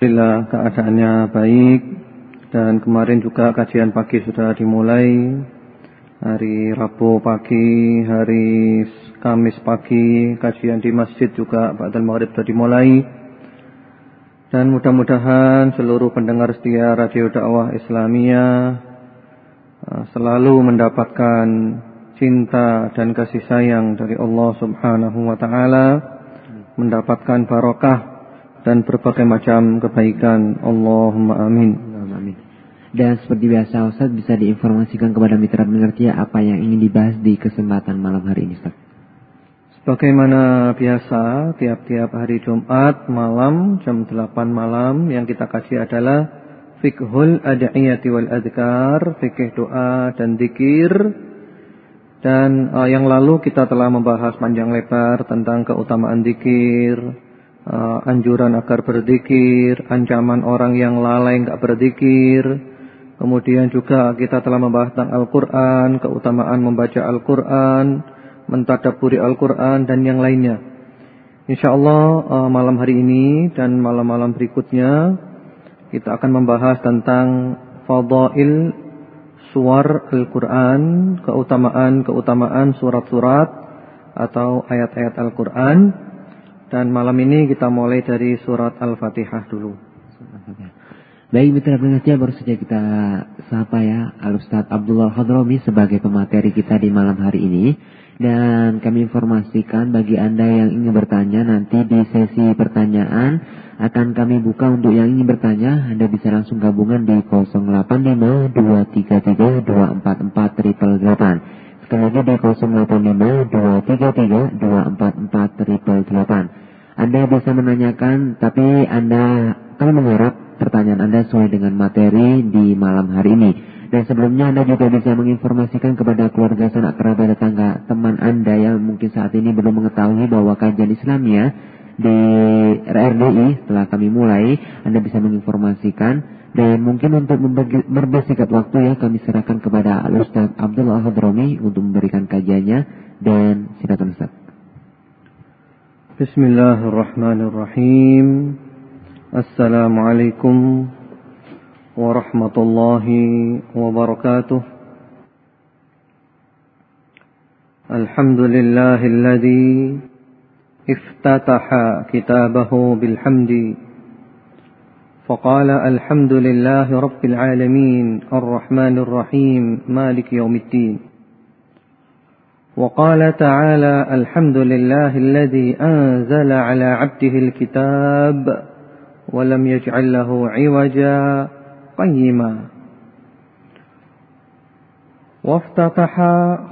Alhamdulillah keadaannya baik dan kemarin juga kajian pagi sudah dimulai hari Rabu pagi, hari Kamis pagi, kajian di masjid juga Ba'dal Maghrib sudah dimulai. Dan mudah-mudahan seluruh pendengar setia Radio Dakwah Islamiyah uh, selalu mendapatkan cinta dan kasih sayang dari Allah Subhanahu wa taala, mendapatkan barokah dan berbagai macam kebaikan. Allahumma amin. amin. Dan seperti biasa Ustaz bisa diinformasikan kepada mitra pengerti apa yang ingin dibahas di kesempatan malam hari ini Ustaz. Sebagaimana biasa tiap-tiap hari Jumat malam jam 8 malam yang kita kasih adalah fikhul ad'iyati wal adhkar, fikih doa dan zikir. Dan uh, yang lalu kita telah membahas panjang lebar tentang keutamaan zikir, uh, anjuran agar berzikir, ancaman orang yang lalai enggak berzikir. Kemudian juga kita telah membahas tentang Al-Quran, keutamaan membaca Al-Quran, mentadaburi Al-Quran dan yang lainnya. InsyaAllah uh, malam hari ini dan malam-malam berikutnya kita akan membahas tentang fadail suar Al-Quran, keutamaan-keutamaan surat-surat atau ayat-ayat Al-Quran. Dan malam ini kita mulai dari surat Al-Fatihah dulu. Baik mitra pengajian baru saja kita sapa ya Al-Ustaz Abdullah Hadrami sebagai pemateri kita di malam hari ini. Dan kami informasikan bagi Anda yang ingin bertanya nanti di sesi pertanyaan akan kami buka untuk yang ingin bertanya. Anda bisa langsung gabungan di 085233244888. Sekali lagi di 085233244888. Anda bisa menanyakan, tapi Anda kami mengharap pertanyaan Anda sesuai dengan materi di malam hari ini. Dan sebelumnya Anda juga bisa menginformasikan kepada keluarga sanak kerabat tetangga teman Anda yang mungkin saat ini belum mengetahui bahwa kajian Islamnya di RRDI setelah kami mulai Anda bisa menginformasikan dan mungkin untuk mempersingkat waktu ya kami serahkan kepada Ustaz Abdullah Hadromi untuk memberikan kajiannya dan silakan Ustaz. بسم الله الرحمن الرحيم. السلام عليكم ورحمة الله وبركاته. الحمد لله الذي افتتح كتابه بالحمد فقال الحمد لله رب العالمين الرحمن الرحيم مالك يوم الدين. وقال تعالى الحمد لله الذي أنزل على عبده الكتاب ولم يجعل له عوجا قيما. وافتتح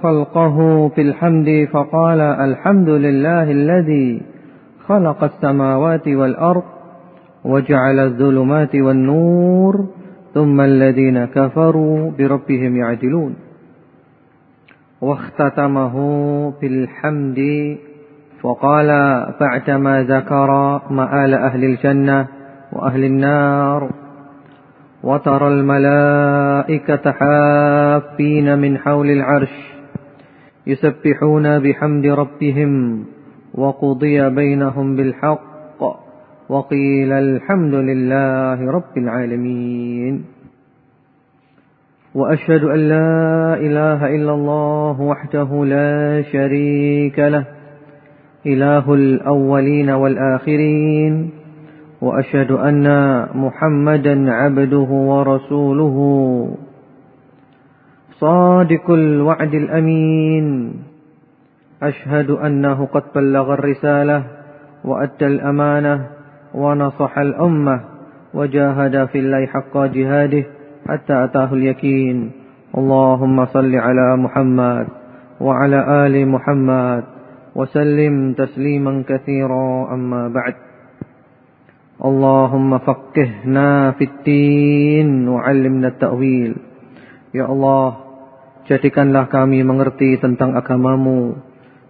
خلقه بالحمد فقال الحمد لله الذي خلق السماوات والأرض وجعل الظلمات والنور ثم الذين كفروا بربهم يعدلون. واختتمه بالحمد فقال بعدما ذكر مآل أهل الجنة وأهل النار وترى الملائكة حافين من حول العرش يسبحون بحمد ربهم وقضي بينهم بالحق وقيل الحمد لله رب العالمين وأشهد أن لا إله إلا الله وحده لا شريك له. إله الأولين والآخرين. وأشهد أن محمدا عبده ورسوله. صادق الوعد الأمين. أشهد أنه قد بلغ الرسالة وأدى الأمانة ونصح الأمة وجاهد في الله حق جهاده. حتى أتاه اليقين اللهم صل على محمد وعلى آل محمد وسلم تسليما كثيرا أما بعد اللهم فقهنا في الدين وعلمنا التأويل Ya Allah, jadikanlah kami mengerti tentang agamamu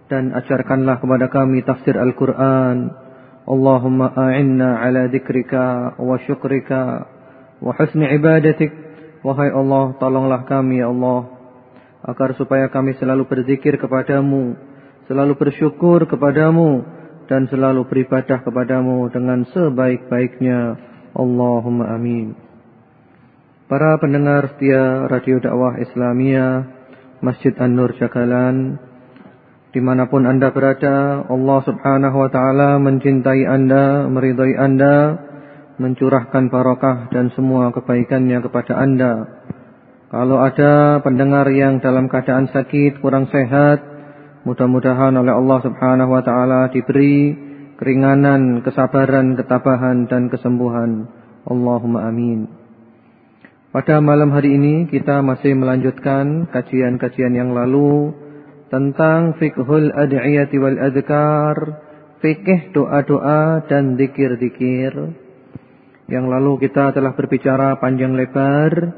dan ajarkanlah kepada kami tafsir Al-Quran اللهم أعنا على ذكرك وشكرك وحسن عبادتك Wahai Allah, tolonglah kami ya Allah agar supaya kami selalu berzikir kepadamu, selalu bersyukur kepadamu dan selalu beribadah kepadamu dengan sebaik-baiknya Allahumma amin. Para pendengar setia Radio Dakwah Islamiyah Masjid An-Nur Jagalan Di mana pun anda berada Allah subhanahu wa ta'ala mencintai anda Meridai anda Mencurahkan barokah dan semua kebaikannya kepada anda. Kalau ada pendengar yang dalam keadaan sakit Kurang sehat Mudah-mudahan oleh Allah subhanahu wa ta'ala diberi Keringanan, kesabaran, ketabahan dan kesembuhan. Allahumma amin. Pada malam hari ini kita masih melanjutkan kajian-kajian yang lalu tentang fikhul ad'iyati wal adhkar, fikih doa-doa dan dikir-dikir. Yang lalu kita telah berbicara panjang lebar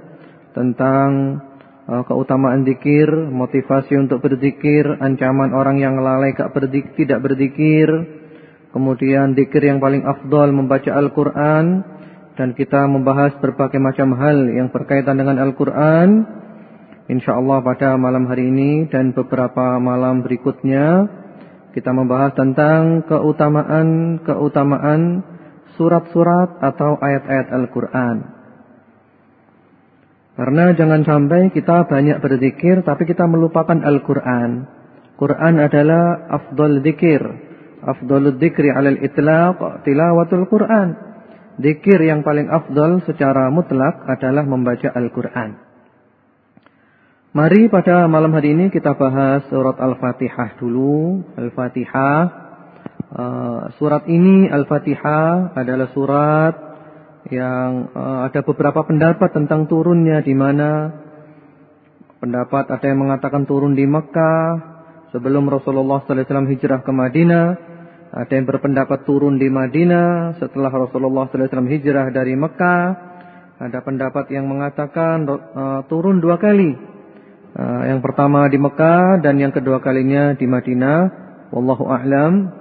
tentang uh, keutamaan dikir, motivasi untuk berzikir, ancaman orang yang lalai gak berdik, tidak berzikir, kemudian dikir yang paling afdol membaca Al-Quran, dan kita membahas berbagai macam hal yang berkaitan dengan Al-Quran. InsyaAllah pada malam hari ini dan beberapa malam berikutnya kita membahas tentang keutamaan-keutamaan surat-surat atau ayat-ayat Al-Quran. Karena jangan sampai kita banyak berzikir tapi kita melupakan Al-Quran. Quran adalah afdal zikir. Afdal zikri alal itlaq tilawatul Quran. Dikir yang paling afdal secara mutlak adalah membaca Al-Quran. Mari pada malam hari ini kita bahas surat Al-Fatihah dulu. Al-Fatihah. Uh, surat ini Al-Fatihah adalah surat yang uh, ada beberapa pendapat tentang turunnya di mana pendapat ada yang mengatakan turun di Mekah sebelum Rasulullah SAW hijrah ke Madinah ada yang berpendapat turun di Madinah setelah Rasulullah SAW hijrah dari Mekah. Ada pendapat yang mengatakan uh, turun dua kali. Uh, yang pertama di Mekah dan yang kedua kalinya di Madinah. Wallahu a'lam.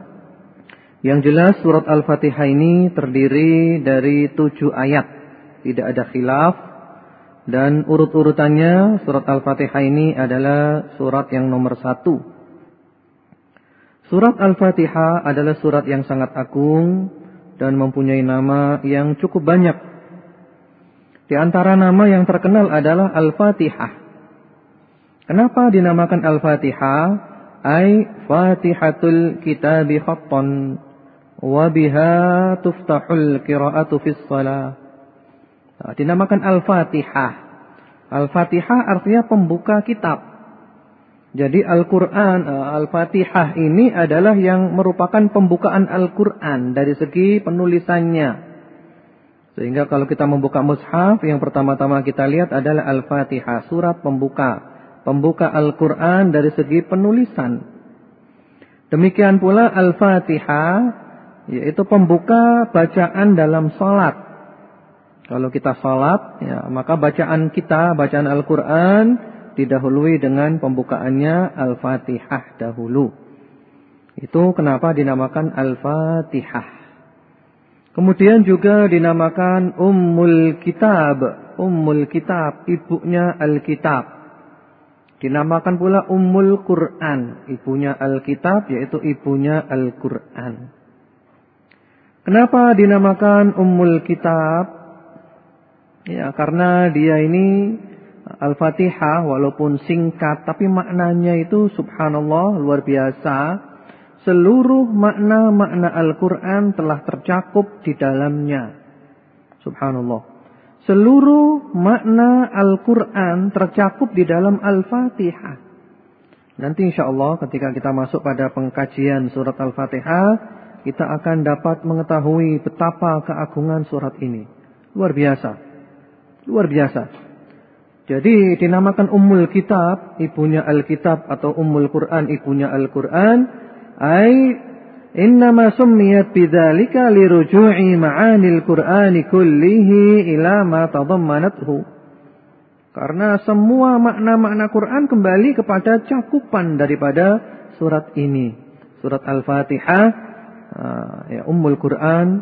Yang jelas surat Al-Fatihah ini terdiri dari tujuh ayat. Tidak ada khilaf. Dan urut-urutannya surat Al-Fatihah ini adalah surat yang nomor satu. Surat Al-Fatihah adalah surat yang sangat agung dan mempunyai nama yang cukup banyak. Di antara nama yang terkenal adalah Al-Fatihah. Kenapa dinamakan Al-Fatihah? Ai Fatihatul Kitabi Khattan wa biha tuftahul qira'atu fis shalah. Nah, dinamakan Al-Fatihah. Al-Fatihah artinya pembuka kitab. Jadi Al-Quran, eh, Al-Fatihah ini adalah yang merupakan pembukaan Al-Quran dari segi penulisannya. Sehingga kalau kita membuka mushaf, yang pertama-tama kita lihat adalah Al-Fatihah, surat pembuka. Pembuka Al-Quran dari segi penulisan. Demikian pula Al-Fatihah, yaitu pembuka bacaan dalam sholat. Kalau kita sholat, ya, maka bacaan kita, bacaan Al-Quran, didahului dengan pembukaannya Al-Fatihah dahulu. Itu kenapa dinamakan Al-Fatihah. Kemudian juga dinamakan Ummul Kitab. Ummul Kitab, ibunya Al-Kitab. Dinamakan pula Ummul Quran, ibunya Al-Kitab yaitu ibunya Al-Quran. Kenapa dinamakan Ummul Kitab? Ya, karena dia ini Al-Fatihah walaupun singkat tapi maknanya itu subhanallah luar biasa. Seluruh makna-makna Al-Quran telah tercakup di dalamnya. Subhanallah. Seluruh makna Al-Quran tercakup di dalam Al-Fatihah. Nanti insya Allah ketika kita masuk pada pengkajian surat Al-Fatihah. Kita akan dapat mengetahui betapa keagungan surat ini. Luar biasa. Luar biasa. Jadi dinamakan Ummul Kitab, ibunya Alkitab atau Ummul Quran, ibunya Al-Quran. Ay innama summiyat bidzalika liruju'i ma'anil Qur'ani kullihi ila ma tadammanathu. Karena semua makna-makna Quran kembali kepada cakupan daripada surat ini. Surat Al-Fatihah, uh, ya Ummul Quran,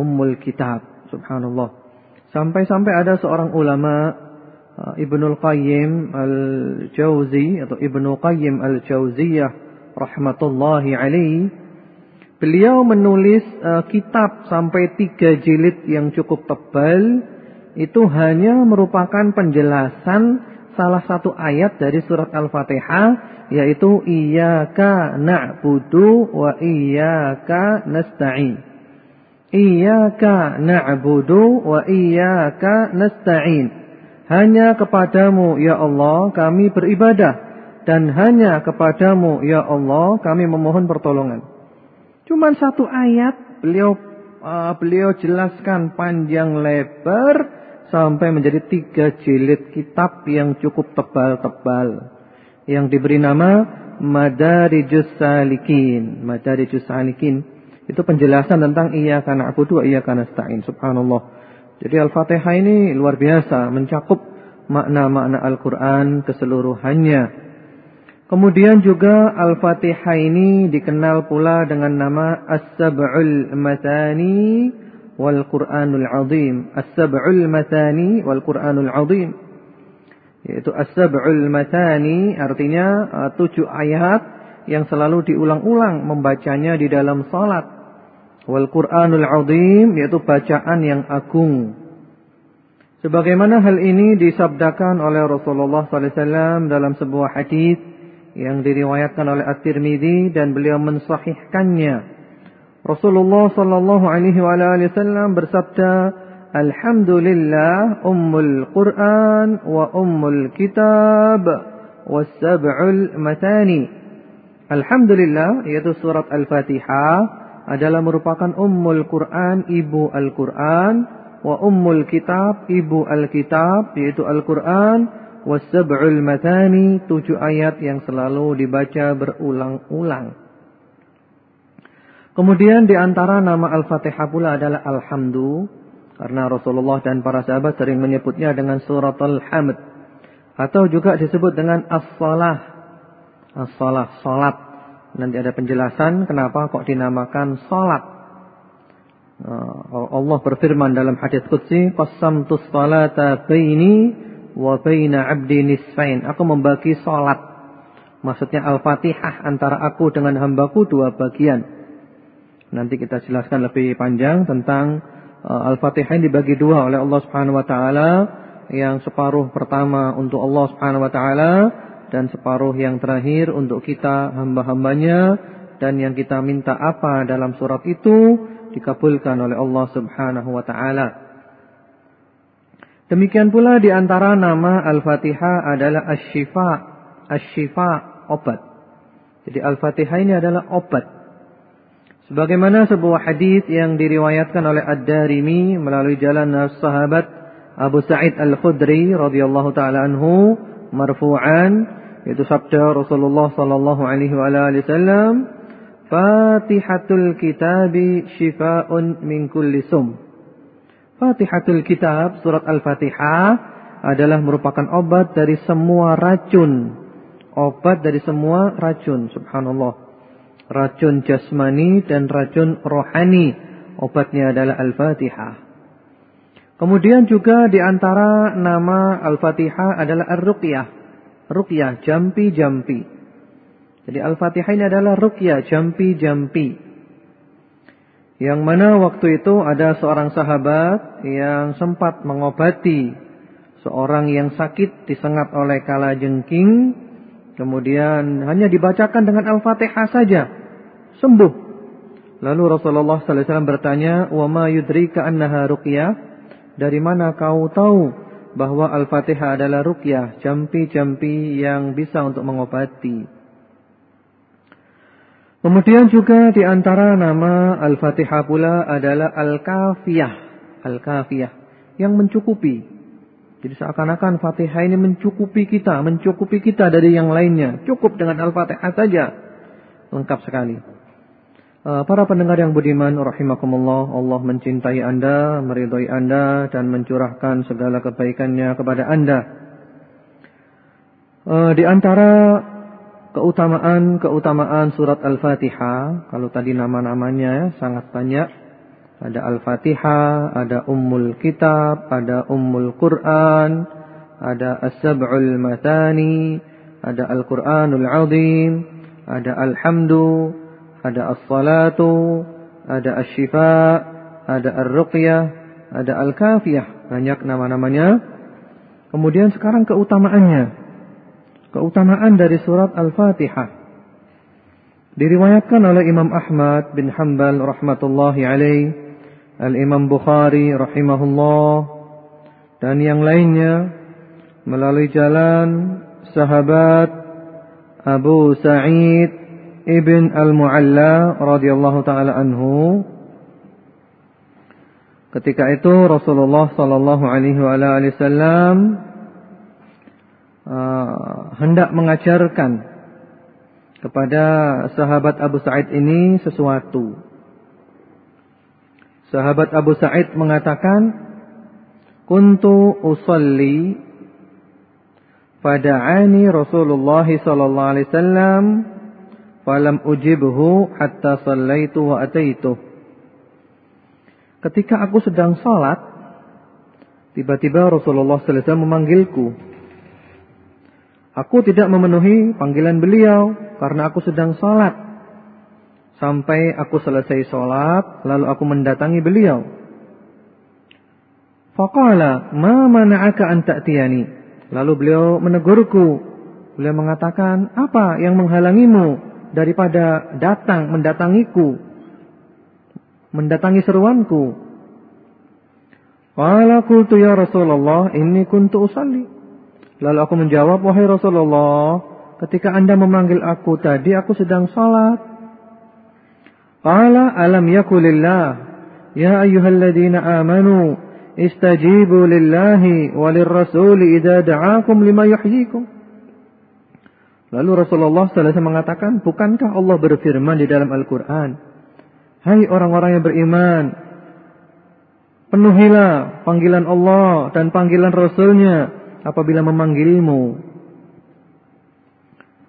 Ummul Kitab. Subhanallah. Sampai-sampai ada seorang ulama Uh, Ibnul Qayyim Al-Jauzi atau Ibnu Qayyim Al-Jauziyah rahmatullahi alaihi Beliau menulis uh, kitab sampai tiga jilid yang cukup tebal. Itu hanya merupakan penjelasan salah satu ayat dari surat Al-Fatihah. Yaitu Iyaka na'budu wa iyaka nasta'in. Iyaka na'budu wa iyaka nasta'in. Hanya kepadamu ya Allah kami beribadah. Dan hanya kepadamu ya Allah kami memohon pertolongan. Cuma satu ayat beliau uh, beliau jelaskan panjang lebar sampai menjadi tiga jilid kitab yang cukup tebal-tebal yang diberi nama Madarijus Salikin. Madarijus Salikin itu penjelasan tentang iya karena aku dua iya karena nasta'in. Subhanallah. Jadi Al-Fatihah ini luar biasa mencakup makna-makna Al-Quran keseluruhannya. Kemudian juga Al-Fatihah ini dikenal pula dengan nama As-Sab'ul Matani wal Qur'anul Azim. As-Sab'ul Matani wal Qur'anul Azim. Yaitu As-Sab'ul Matani artinya uh, tujuh ayat yang selalu diulang-ulang membacanya di dalam salat. Wal Qur'anul Azim yaitu bacaan yang agung. Sebagaimana hal ini disabdakan oleh Rasulullah SAW dalam sebuah hadis yang diriwayatkan oleh At-Tirmidzi dan beliau mensahihkannya. Rasulullah sallallahu alaihi wasallam bersabda, "Alhamdulillah ummul Quran wa ummul kitab was sab'ul matani." Alhamdulillah yaitu surat Al-Fatihah adalah merupakan ummul Quran, ibu Al-Quran, wa ummul kitab, ibu Al-Kitab yaitu Al-Quran Wasab'ul matani tujuh ayat yang selalu dibaca berulang-ulang. Kemudian di antara nama Al-Fatihah pula adalah Alhamdu karena Rasulullah dan para sahabat sering menyebutnya dengan surat Al-Hamd atau juga disebut dengan As-Salah. As-Salah, salat. Nanti ada penjelasan kenapa kok dinamakan salat. Uh, Allah berfirman dalam hadis qudsi, "Qassamtus salata baini wa baina 'abdi nisfain. Aku membagi salat. Maksudnya Al-Fatihah antara aku dengan hambaku dua bagian. Nanti kita jelaskan lebih panjang tentang Al-Fatihah ini dibagi dua oleh Allah Subhanahu wa taala, yang separuh pertama untuk Allah Subhanahu wa taala dan separuh yang terakhir untuk kita hamba-hambanya dan yang kita minta apa dalam surat itu dikabulkan oleh Allah Subhanahu wa taala. Demikian pula di antara nama Al-Fatihah adalah Asy-Syifa. Asy-Syifa obat. Jadi Al-Fatihah ini adalah obat. Sebagaimana sebuah hadis yang diriwayatkan oleh Ad-Darimi melalui jalan sahabat Abu Sa'id Al-Khudri radhiyallahu taala anhu marfu'an yaitu sabda Rasulullah sallallahu alaihi wasallam Fatihatul kitabi shifaa'un min kulli sum Fatihatul Kitab, surat Al-Fatihah adalah merupakan obat dari semua racun. Obat dari semua racun, subhanallah. Racun jasmani dan racun rohani. Obatnya adalah Al-Fatihah. Kemudian juga di antara nama Al-Fatihah adalah Ar-Ruqyah. Ruqyah, jampi-jampi. Jadi Al-Fatihah ini adalah Ruqyah, jampi-jampi. Yang mana waktu itu ada seorang sahabat yang sempat mengobati seorang yang sakit disengat oleh kala jengking. Kemudian hanya dibacakan dengan Al-Fatihah saja. Sembuh. Lalu Rasulullah SAW bertanya, "Wa ma yudrika annaha ruqyah?" Dari mana kau tahu bahwa Al-Fatihah adalah ruqyah, jampi-jampi yang bisa untuk mengobati? Kemudian juga di antara nama Al-Fatihah pula adalah Al-Kafiyah. Al-Kafiyah. Yang mencukupi. Jadi seakan-akan Fatihah ini mencukupi kita. Mencukupi kita dari yang lainnya. Cukup dengan Al-Fatihah saja. Lengkap sekali. Uh, para pendengar yang budiman, rahimakumullah, Allah mencintai anda, meridhoi anda, dan mencurahkan segala kebaikannya kepada anda. Uh, di antara keutamaan-keutamaan surat Al-Fatihah. Kalau tadi nama-namanya ya, sangat banyak. Ada Al-Fatihah, ada Ummul Kitab, ada Ummul Quran, ada As-Sab'ul Matani, ada Al-Quranul Azim, ada Alhamdu, ada as-salatu, ada asy-syifa, ada ar-ruqyah, ada al-kafiyah. Banyak nama-namanya. Kemudian sekarang keutamaannya. Keutamaan dari surat Al-Fatihah. Diriwayatkan oleh Imam Ahmad bin Hanbal rahmatullahi alaih, Al-Imam Bukhari rahimahullah dan yang lainnya melalui jalan sahabat Abu Sa'id ibn al-Mu'alla radhiyallahu taala anhu ketika itu Rasulullah sallallahu alaihi wasallam uh, hendak mengajarkan kepada sahabat Abu Sa'id ini sesuatu. Sahabat Abu Sa'id mengatakan, "Kuntu usalli fada'ani Rasulullah sallallahu alaihi wasallam falam ujibhu hatta sallaitu wa ataitu. Ketika aku sedang salat, tiba-tiba Rasulullah sallallahu alaihi wasallam memanggilku. Aku tidak memenuhi panggilan beliau karena aku sedang salat. Sampai aku selesai salat, lalu aku mendatangi beliau. Faqala, "Ma mana'aka an ta'tiyani?" Lalu beliau menegurku. Beliau mengatakan, "Apa yang menghalangimu daripada datang mendatangiku, mendatangi seruanku. Qala qultu ya Rasulullah inni kuntu usalli. Lalu aku menjawab, wahai Rasulullah, ketika Anda memanggil aku tadi aku sedang salat. Qala alam yakulillah ya ayyuhalladzina amanu istajibu lillahi walirrasuli idza da'akum lima yuhyikum. Lalu Rasulullah SAW mengatakan, bukankah Allah berfirman di dalam Al-Quran? Hai orang-orang yang beriman, penuhilah panggilan Allah dan panggilan Rasulnya apabila memanggilmu.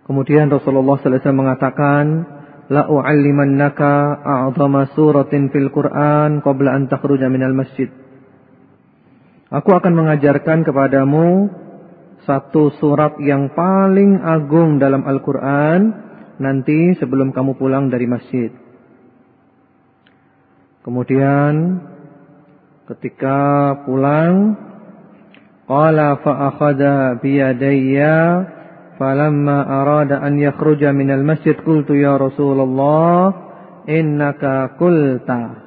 Kemudian Rasulullah SAW mengatakan, U'allimannaka a'zama suratin fil Qur'an qabla an takhruja minal masjid. Aku akan mengajarkan kepadamu satu surat yang paling agung dalam Al-Quran nanti sebelum kamu pulang dari masjid. Kemudian ketika pulang, qala fa akhadha falamma arada an yakhruja minal masjid qultu ya Rasulullah innaka qulta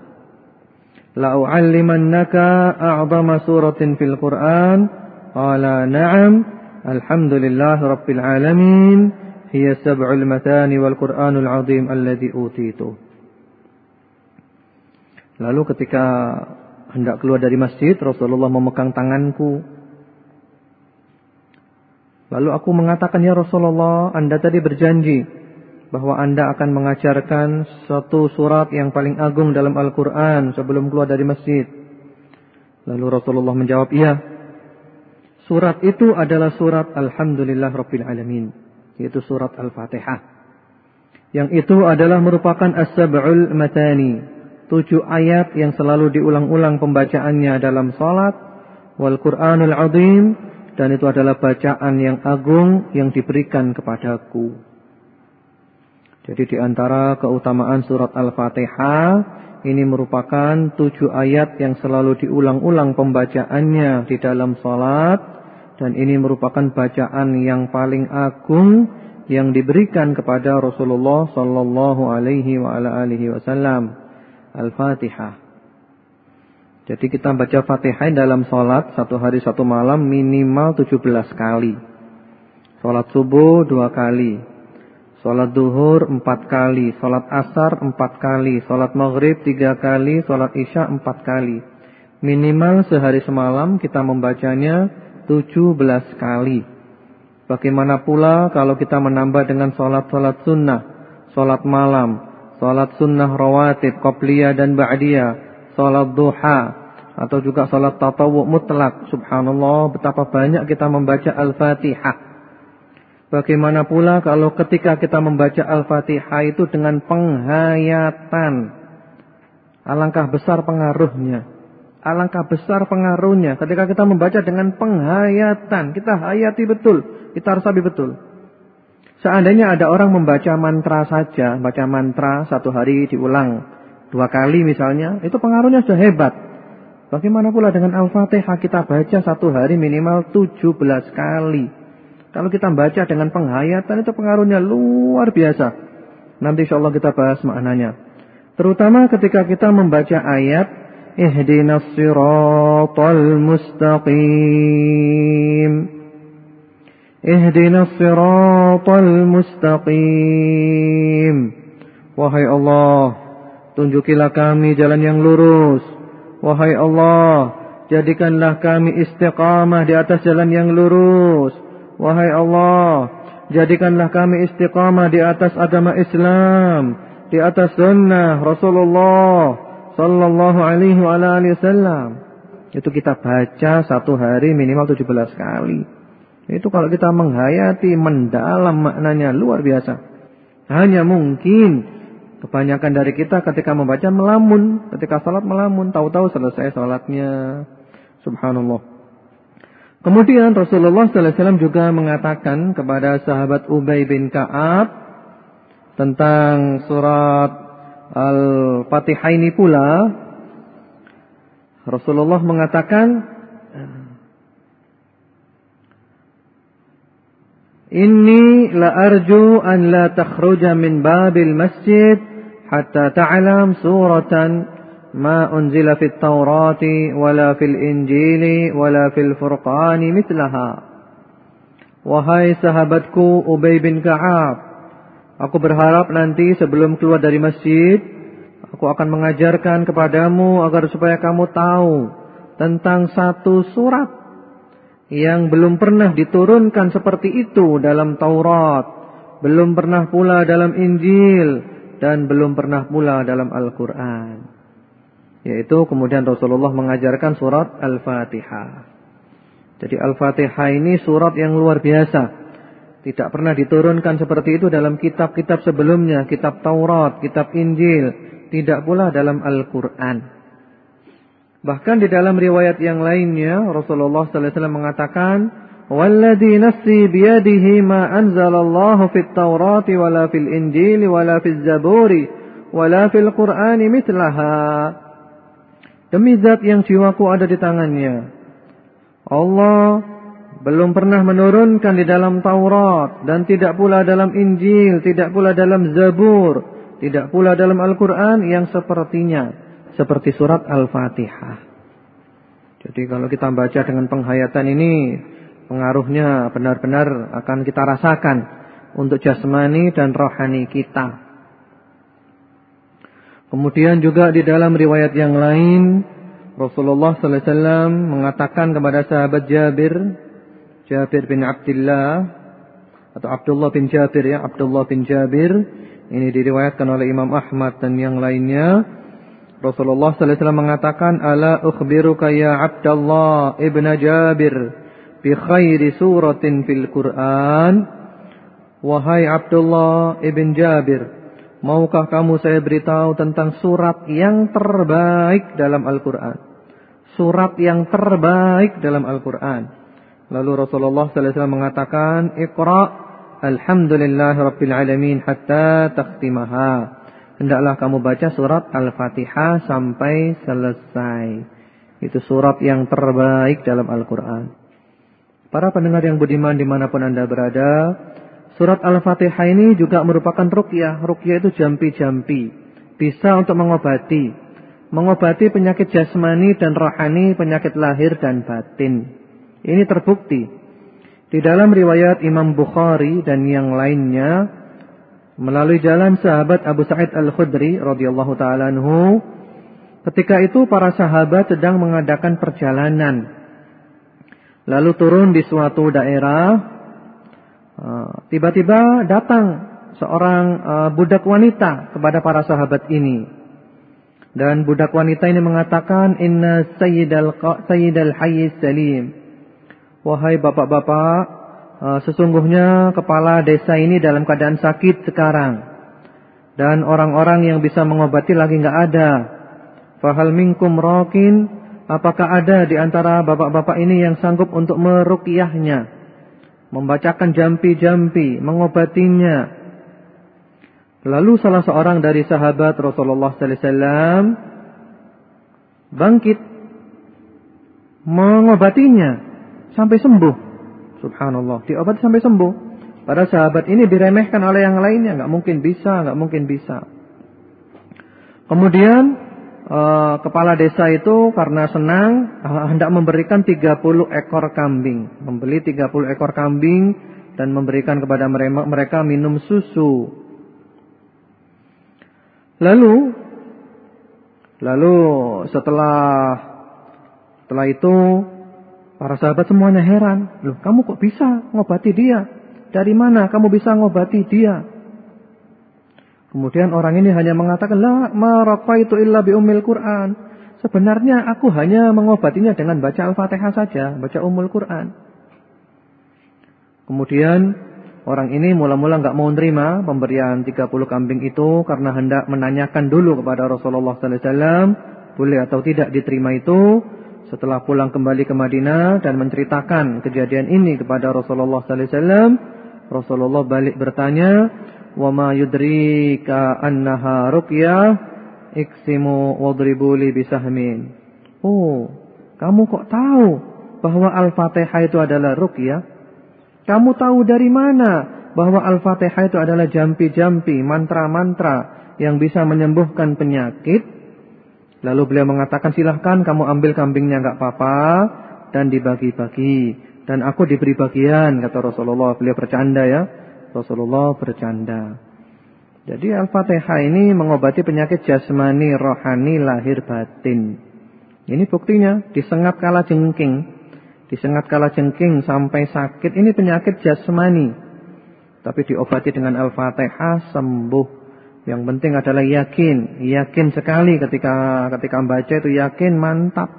la u'allimannaka a'zama suratin fil Qur'an. Qala na'am Alhamdulillah Rabbil Alamin Hiya sab'ul matani wal Qur'anul azim alladhi utitu Lalu ketika hendak keluar dari masjid Rasulullah memegang tanganku Lalu aku mengatakan ya Rasulullah Anda tadi berjanji bahwa Anda akan mengajarkan satu surat yang paling agung dalam Al-Quran sebelum keluar dari masjid. Lalu Rasulullah menjawab, iya. Surat itu adalah surat Alhamdulillah Rabbil Alamin. Yaitu surat Al-Fatihah. Yang itu adalah merupakan As-Sab'ul Matani. Tujuh ayat yang selalu diulang-ulang pembacaannya dalam salat. Wal Quranul Azim. Dan itu adalah bacaan yang agung yang diberikan kepadaku. Jadi di antara keutamaan surat Al-Fatihah ini merupakan tujuh ayat yang selalu diulang-ulang pembacaannya di dalam salat dan ini merupakan bacaan yang paling agung yang diberikan kepada Rasulullah sallallahu alaihi wasallam. Al-Fatihah. Jadi kita baca Fatihah dalam salat satu hari satu malam minimal 17 kali. Salat subuh dua kali. Salat duhur empat kali. Salat asar empat kali. Salat maghrib tiga kali. Salat isya empat kali. Minimal sehari semalam kita membacanya 17 kali. Bagaimana pula kalau kita menambah dengan sholat-sholat sunnah, sholat malam, sholat sunnah rawatib, qobliyah dan ba'diyah, sholat duha, atau juga sholat tatawu mutlak. Subhanallah betapa banyak kita membaca Al-Fatihah. Bagaimana pula kalau ketika kita membaca Al-Fatihah itu dengan penghayatan. Alangkah besar pengaruhnya. Alangkah besar pengaruhnya ketika kita membaca dengan penghayatan. Kita hayati betul. Kita harus sabi betul. Seandainya ada orang membaca mantra saja, baca mantra satu hari diulang dua kali misalnya, itu pengaruhnya sudah hebat. Bagaimana pula dengan Al-Fatihah kita baca satu hari minimal 17 kali. Kalau kita baca dengan penghayatan itu pengaruhnya luar biasa. Nanti insya Allah kita bahas maknanya. Terutama ketika kita membaca ayat Ihdinas mustaqim Ihdinas mustaqim Wahai Allah Tunjukilah kami jalan yang lurus Wahai Allah, jadikanlah kami istiqamah di atas jalan yang lurus. Wahai Allah, jadikanlah kami istiqamah di atas agama Islam, di atas sunnah Rasulullah sallallahu alaihi wasallam. Itu kita baca satu hari minimal 17 kali. Itu kalau kita menghayati mendalam maknanya luar biasa. Hanya mungkin kebanyakan dari kita ketika membaca melamun, ketika salat melamun, tahu-tahu selesai salatnya. Subhanallah. Kemudian Rasulullah SAW juga mengatakan kepada sahabat Ubay bin Ka'ab tentang surat Al-Fatihah ini pula. Rasulullah mengatakan Inni la arju an la takhruja min babil masjid hatta ta'lam suratan ma unzila fit Taurati wala fil Injili wala fil Furqani mitlaha. Wahai sahabatku Ubay bin Ka'ab, aku berharap nanti sebelum keluar dari masjid, aku akan mengajarkan kepadamu agar supaya kamu tahu tentang satu surat yang belum pernah diturunkan seperti itu dalam Taurat, belum pernah pula dalam Injil, dan belum pernah pula dalam Al-Quran. Yaitu kemudian Rasulullah mengajarkan surat Al-Fatihah. Jadi Al-Fatihah ini surat yang luar biasa. Tidak pernah diturunkan seperti itu dalam kitab-kitab sebelumnya. Kitab Taurat, kitab Injil. Tidak pula dalam Al-Quran. Bahkan di dalam riwayat yang lainnya Rasulullah sallallahu alaihi mengatakan, "Walladzi nafsi biyadihi ma anzalallahu fit Taurati wala fil Injili wala fil Zaburi wala fil Qur'ani mitlaha." Demi zat yang jiwaku ada di tangannya. Allah belum pernah menurunkan di dalam Taurat dan tidak pula dalam Injil, tidak pula dalam Zabur, tidak pula dalam Al-Qur'an yang sepertinya seperti surat Al-Fatihah. Jadi kalau kita baca dengan penghayatan ini, pengaruhnya benar-benar akan kita rasakan untuk jasmani dan rohani kita. Kemudian juga di dalam riwayat yang lain, Rasulullah wasallam mengatakan kepada sahabat Jabir, Jabir bin Abdullah atau Abdullah bin Jabir ya, Abdullah bin Jabir, ini diriwayatkan oleh Imam Ahmad dan yang lainnya, Rasulullah wasallam mengatakan, "Ala ukhbiruka ya Abdullah ibn Jabir bi khairi suratin fil Qur'an?" Wahai Abdullah ibn Jabir, maukah kamu saya beritahu tentang surat yang terbaik dalam Al-Qur'an? Surat yang terbaik dalam Al-Qur'an. Lalu Rasulullah sallallahu alaihi wasallam mengatakan, "Iqra' alhamdulillahirabbil alamin hatta takhtimaha." hendaklah kamu baca surat Al-Fatihah sampai selesai. Itu surat yang terbaik dalam Al-Quran. Para pendengar yang budiman di mana pun anda berada, surat Al-Fatihah ini juga merupakan rukyah. Rukyah itu jampi-jampi. Bisa untuk mengobati. Mengobati penyakit jasmani dan rohani, penyakit lahir dan batin. Ini terbukti. Di dalam riwayat Imam Bukhari dan yang lainnya, melalui jalan sahabat Abu Sa'id Al-Khudri radhiyallahu taala anhu. Ketika itu para sahabat sedang mengadakan perjalanan. Lalu turun di suatu daerah. Uh, tiba-tiba datang seorang uh, budak wanita kepada para sahabat ini. Dan budak wanita ini mengatakan, Inna sayyidal, sayyidal hayy salim. Wahai bapak-bapak, Eh, sesungguhnya kepala desa ini dalam keadaan sakit sekarang. Dan orang-orang yang bisa mengobati lagi nggak ada. Fahal minkum rokin. Apakah ada di antara bapak-bapak ini yang sanggup untuk merukyahnya? membacakan jampi-jampi, mengobatinya. Lalu salah seorang dari sahabat Rasulullah sallallahu alaihi wasallam bangkit mengobatinya sampai sembuh. Subhanallah, diobati sampai sembuh. Para sahabat ini diremehkan oleh yang lainnya, nggak mungkin bisa, nggak mungkin bisa. Kemudian eh, kepala desa itu karena senang eh, hendak memberikan 30 ekor kambing, membeli 30 ekor kambing dan memberikan kepada mereka minum susu. Lalu lalu setelah setelah itu para sahabat semuanya heran. Loh, kamu kok bisa ngobati dia? Dari mana kamu bisa ngobati dia? Kemudian orang ini hanya mengatakan, La itu illa bi umil Qur'an. Sebenarnya aku hanya mengobatinya dengan baca Al-Fatihah saja, baca umul Quran. Kemudian orang ini mula-mula nggak mau nerima pemberian 30 kambing itu karena hendak menanyakan dulu kepada Rasulullah sallallahu alaihi wasallam boleh atau tidak diterima itu. Setelah pulang kembali ke Madinah dan menceritakan kejadian ini kepada Rasulullah sallallahu alaihi wasallam, Rasulullah balik bertanya, "Wa ma yudrika annaha ruqyah? Iksimu wadribu li bisahmin." Oh, kamu kok tahu bahwa Al-Fatihah itu adalah ruqyah? Kamu tahu dari mana bahwa Al-Fatihah itu adalah jampi-jampi, mantra-mantra yang bisa menyembuhkan penyakit? Lalu beliau mengatakan silahkan kamu ambil kambingnya nggak apa-apa dan dibagi-bagi dan aku diberi bagian kata Rasulullah beliau bercanda ya Rasulullah bercanda. Jadi Al-Fatihah ini mengobati penyakit jasmani, rohani, lahir batin. Ini buktinya disengat kala jengking. Disengat kala jengking sampai sakit ini penyakit jasmani. Tapi diobati dengan Al-Fatihah sembuh. Yang penting adalah yakin, yakin sekali ketika ketika membaca itu yakin mantap.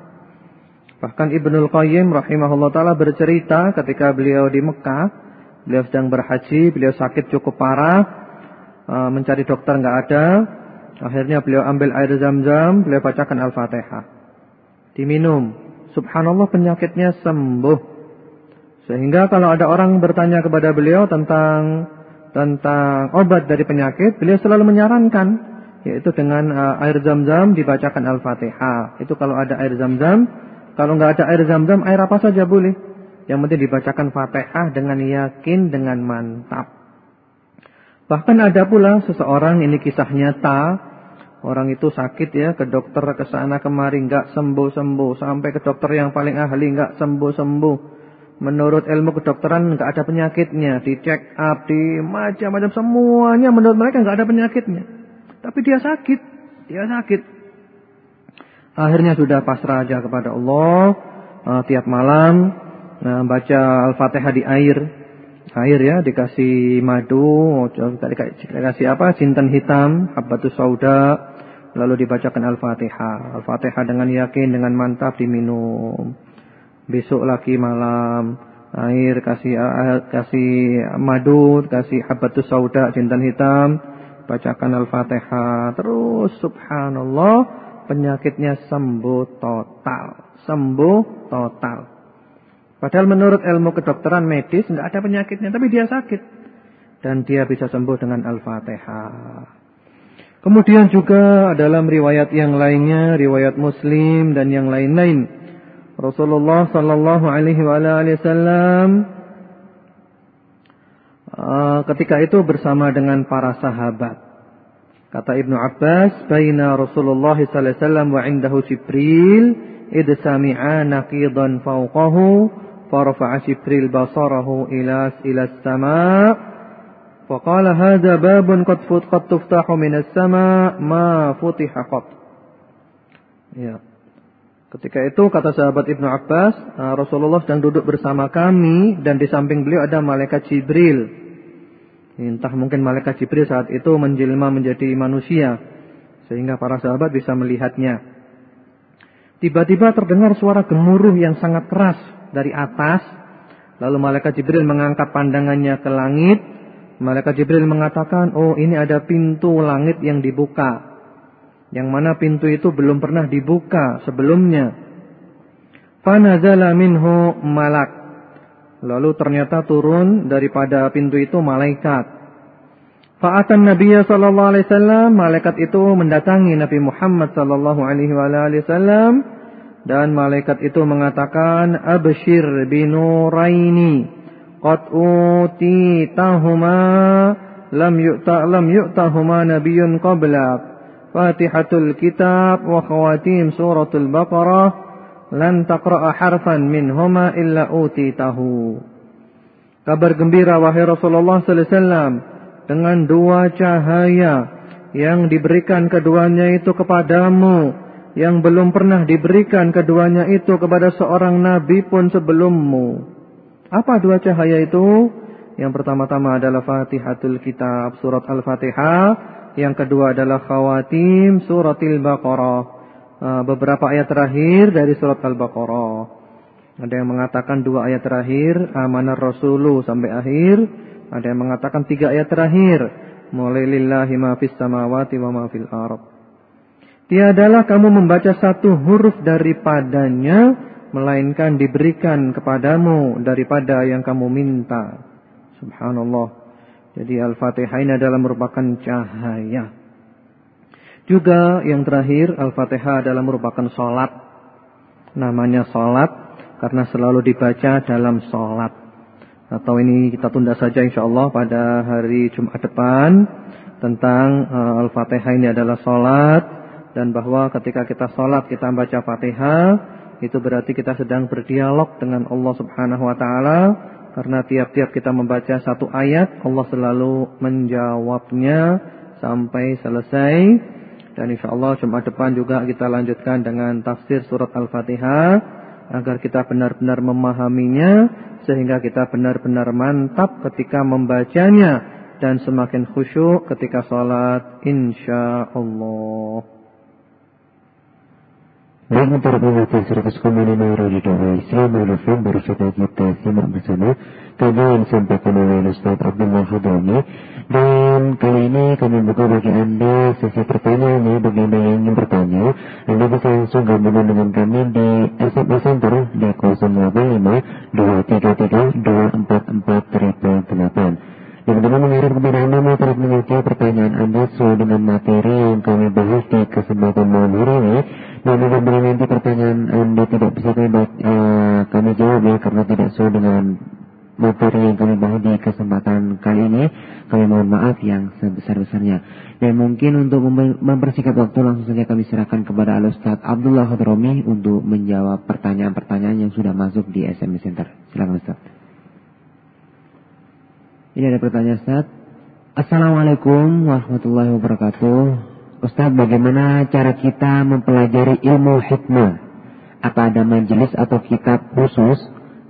Bahkan Ibnul Qayyim rahimahullah taala bercerita ketika beliau di Mekah, beliau sedang berhaji, beliau sakit cukup parah, eh, mencari dokter nggak ada. Akhirnya beliau ambil air zam-zam, beliau bacakan Al-Fatihah. Diminum. Subhanallah penyakitnya sembuh. Sehingga kalau ada orang bertanya kepada beliau tentang tentang obat dari penyakit, beliau selalu menyarankan yaitu dengan uh, air zam-zam dibacakan Al-Fatihah. Itu kalau ada air zam-zam, kalau nggak ada air zam-zam, air apa saja boleh. Yang penting dibacakan Fatihah dengan yakin, dengan mantap. Bahkan ada pula seseorang ini kisah nyata Orang itu sakit ya ke dokter ke sana kemari nggak sembuh-sembuh sampai ke dokter yang paling ahli nggak sembuh-sembuh. Menurut ilmu kedokteran nggak ada penyakitnya, di check up, di macam-macam semuanya menurut mereka nggak ada penyakitnya. Tapi dia sakit, dia sakit. Akhirnya sudah pasrah aja kepada Allah uh, tiap malam nah, baca Al-Fatihah di air. Air ya dikasih madu, dikasih apa? Jintan hitam, habbatus sauda, lalu dibacakan Al-Fatihah. Al-Fatihah dengan yakin, dengan mantap diminum besok lagi malam air kasih air, kasih madu, kasih habatus sauda jintan hitam, bacakan Al-Fatihah. Terus subhanallah penyakitnya sembuh total, sembuh total. Padahal menurut ilmu kedokteran medis nggak ada penyakitnya, tapi dia sakit dan dia bisa sembuh dengan Al-Fatihah. Kemudian juga dalam riwayat yang lainnya, riwayat Muslim dan yang lain-lain Rasulullah sallallahu alaihi wasallam uh, ketika itu bersama dengan para sahabat. Kata Ibnu Abbas, "Baina Rasulullah sallallahu alaihi wasallam wa indahu Jibril, id sami'a naqidan fawqahu, farafa'a Jibril basarahu ila ila as-sama' فقال هذا باب قد قد تفتح من السماء ما فتح قط. Ya. Ketika itu kata sahabat Ibnu Abbas, ah, Rasulullah sedang duduk bersama kami dan di samping beliau ada malaikat Jibril. Entah mungkin malaikat Jibril saat itu menjelma menjadi manusia sehingga para sahabat bisa melihatnya. Tiba-tiba terdengar suara gemuruh yang sangat keras dari atas. Lalu malaikat Jibril mengangkat pandangannya ke langit. Malaikat Jibril mengatakan, "Oh, ini ada pintu langit yang dibuka." yang mana pintu itu belum pernah dibuka sebelumnya. Fanazala malak. Lalu ternyata turun daripada pintu itu malaikat. Fa'atan Nabi sallallahu alaihi wasallam, malaikat itu mendatangi Nabi Muhammad sallallahu alaihi wasallam. Dan malaikat itu mengatakan abshir binuraini qad utitahuma lam yu'ta lam yu'tahuma nabiyyun qablak Fatihatul kitab wa khawatim suratul Baqarah lan taqra'a harfan minhuma illa utitahu. Kabar gembira wahai Rasulullah sallallahu alaihi wasallam dengan dua cahaya yang diberikan keduanya itu kepadamu yang belum pernah diberikan keduanya itu kepada seorang nabi pun sebelummu. Apa dua cahaya itu? Yang pertama-tama adalah Fatihatul Kitab surat Al-Fatihah, yang kedua adalah khawatim suratil Baqarah. Ah, beberapa ayat terakhir dari surat Al-Baqarah. Ada yang mengatakan dua ayat terakhir, amanar rasulu sampai akhir. Ada yang mengatakan tiga ayat terakhir, mulai lillahi ma fis samawati wa ma fil ard. Tiadalah kamu membaca satu huruf daripadanya, melainkan diberikan kepadamu daripada yang kamu minta. Subhanallah. Jadi Al-Fatihah ini adalah merupakan cahaya. Juga yang terakhir Al-Fatihah adalah merupakan sholat. Namanya sholat karena selalu dibaca dalam sholat. Atau ini kita tunda saja insya Allah pada hari Jumat depan. Tentang uh, Al-Fatihah ini adalah sholat. Dan bahwa ketika kita sholat kita baca Fatihah. Itu berarti kita sedang berdialog dengan Allah subhanahu wa ta'ala. Karena tiap-tiap kita membaca satu ayat. Allah selalu menjawabnya sampai selesai. Dan insya Allah Jumat depan juga kita lanjutkan dengan tafsir surat Al-Fatihah. Agar kita benar-benar memahaminya. Sehingga kita benar-benar mantap ketika membacanya. Dan semakin khusyuk ketika sholat. Insya Allah. Baik para pemirsa 100,5 Radio Islam Al-Film baru saja kita simak bersama kajian yang disampaikan oleh Ustaz Abdullah Hadrami dan kali ini kami buka bagi Anda sesi pertanyaan ya, bagi Anda yang ingin bertanya. Anda bisa langsung gabungan dengan kami di SMS Center di 085 233 244 888. Dan kami mengirim kepada Anda para peneliti pertanyaan Anda sesuai dengan materi yang kami bahas di kesempatan malam hari ini. Dan apabila nanti pertanyaan Anda tidak bisa kami, uh, kami jawab ya karena tidak sesuai dengan materi yang kami bahas di kesempatan kali ini. Kami mohon maaf yang sebesar-besarnya. Dan mungkin untuk mempersingkat waktu langsung saja kami serahkan kepada Al Ustaz Abdullah Khadromi untuk menjawab pertanyaan-pertanyaan yang sudah masuk di SMS Center. Silakan Ustaz. Ini ada pertanyaan Ustaz. Assalamualaikum warahmatullahi wabarakatuh. Ustaz, bagaimana cara kita mempelajari ilmu hikmah? Apa ada majelis atau kitab khusus?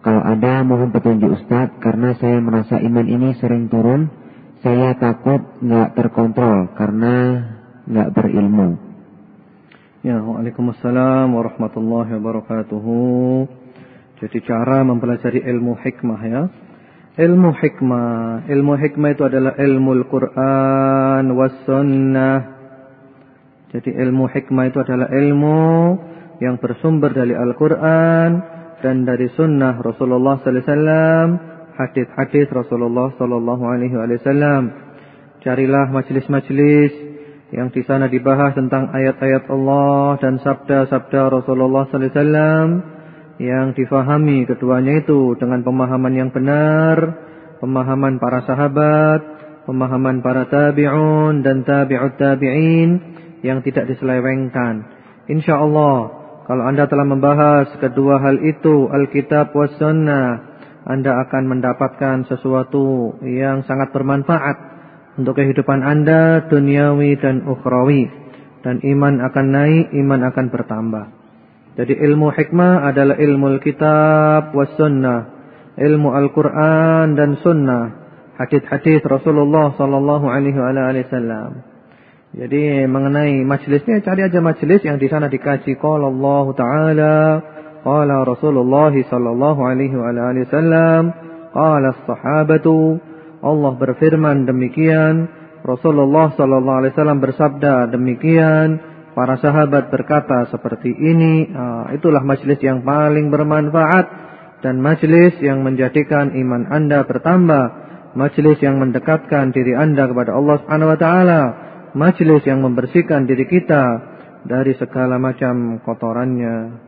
Kalau ada mohon petunjuk Ustaz karena saya merasa iman ini sering turun saya takut nggak terkontrol karena nggak berilmu. Ya, Waalaikumsalam warahmatullahi wabarakatuh. Jadi cara mempelajari ilmu hikmah ya. Ilmu hikmah, ilmu hikmah itu adalah ilmu Al-Quran was sunnah. Jadi ilmu hikmah itu adalah ilmu yang bersumber dari Al-Quran dan dari sunnah Rasulullah sallallahu alaihi wasallam hadis-hadis Rasulullah sallallahu alaihi wasallam. Carilah majelis-majelis yang di sana dibahas tentang ayat-ayat Allah dan sabda-sabda Rasulullah sallallahu alaihi wasallam yang difahami keduanya itu dengan pemahaman yang benar, pemahaman para sahabat, pemahaman para tabi'un dan tabi'ut tabi'in yang tidak diselewengkan. Insyaallah kalau Anda telah membahas kedua hal itu, Alkitab was sunnah, anda akan mendapatkan sesuatu yang sangat bermanfaat untuk kehidupan Anda duniawi dan ukhrawi dan iman akan naik, iman akan bertambah. Jadi ilmu hikmah adalah ilmu kitab was sunnah, ilmu Al-Qur'an dan sunnah, hadis-hadis Rasulullah sallallahu alaihi wasallam. Jadi mengenai majlisnya cari aja majlis yang di sana dikaji. Qala Allah taala Qala Rasulullah sallallahu alaihi wa alihi wasallam, qala as-sahabatu, Allah berfirman demikian, Rasulullah sallallahu alaihi wasallam bersabda demikian, para sahabat berkata seperti ini, nah, itulah majelis yang paling bermanfaat dan majelis yang menjadikan iman Anda bertambah, majelis yang mendekatkan diri Anda kepada Allah Subhanahu wa taala, majelis yang membersihkan diri kita dari segala macam kotorannya.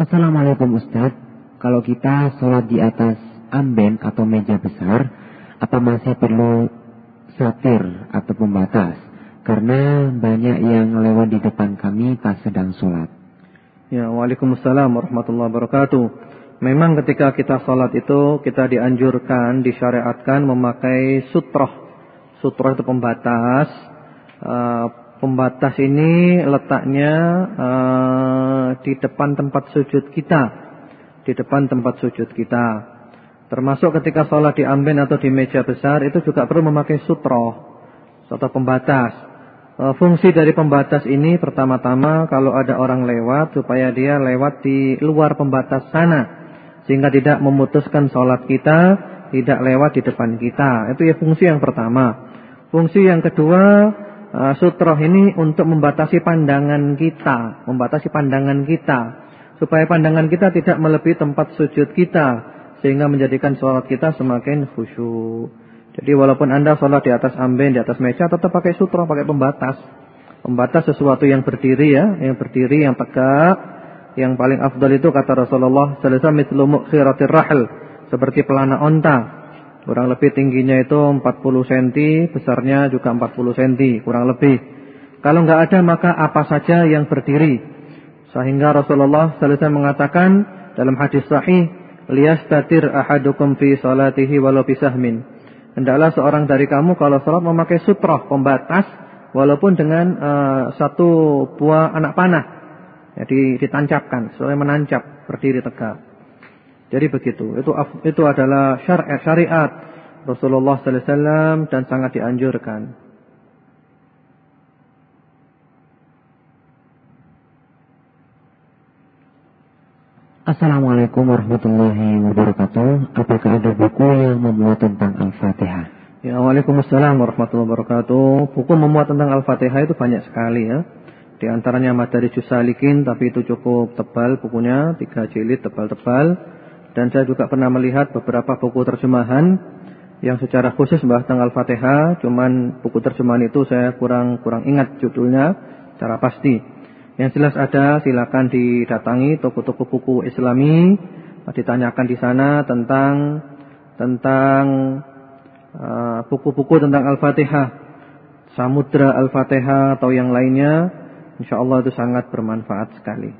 Assalamualaikum Ustaz. Kalau kita sholat di atas amben atau meja besar, apa masih perlu satir atau pembatas? Karena banyak yang lewat di depan kami pas sedang sholat. Ya, Waalaikumsalam warahmatullahi wabarakatuh. Memang ketika kita sholat itu kita dianjurkan, disyariatkan memakai sutroh. Sutroh itu pembatas. Uh, Pembatas ini letaknya uh, di depan tempat sujud kita. Di depan tempat sujud kita. Termasuk ketika sholat di amben atau di meja besar itu juga perlu memakai sutro. Atau pembatas. Uh, fungsi dari pembatas ini pertama-tama kalau ada orang lewat supaya dia lewat di luar pembatas sana. Sehingga tidak memutuskan sholat kita, tidak lewat di depan kita. Itu ya fungsi yang pertama. Fungsi yang kedua uh, sutroh ini untuk membatasi pandangan kita, membatasi pandangan kita, supaya pandangan kita tidak melebihi tempat sujud kita, sehingga menjadikan sholat kita semakin khusyuk. Jadi walaupun anda sholat di atas amben, di atas meja, tetap pakai sutroh, pakai pembatas. Pembatas sesuatu yang berdiri ya, yang berdiri, yang tegak. Yang paling afdal itu kata Rasulullah sallallahu alaihi wasallam rahel, seperti pelana onta. Kurang lebih tingginya itu 40 cm, besarnya juga 40 cm, kurang lebih. Kalau nggak ada maka apa saja yang berdiri. Sehingga Rasulullah SAW mengatakan dalam hadis sahih, "Liyastatir ahadukum fi salatihi walau bisahmin." Hendaklah seorang dari kamu kalau salat memakai sutroh pembatas walaupun dengan uh, satu buah anak panah. Jadi ditancapkan, supaya menancap, berdiri tegak. Jadi begitu. Itu itu adalah syariat syariat Rasulullah sallallahu alaihi wasallam dan sangat dianjurkan. Assalamualaikum warahmatullahi wabarakatuh. Apakah ada buku yang memuat tentang Al-Fatihah? Ya, Waalaikumsalam warahmatullahi wabarakatuh. Buku memuat tentang Al-Fatihah itu banyak sekali ya. Di antaranya Materi Jusalikin, tapi itu cukup tebal bukunya, tiga jilid tebal-tebal. Dan saya juga pernah melihat beberapa buku terjemahan yang secara khusus bahas tentang Al-Fatihah, cuman buku terjemahan itu saya kurang kurang ingat judulnya secara pasti. Yang jelas ada, silakan didatangi toko-toko buku Islami, ditanyakan di sana tentang tentang uh, buku-buku uh, tentang Al-Fatihah, Samudra Al-Fatihah atau yang lainnya, insya Allah itu sangat bermanfaat sekali.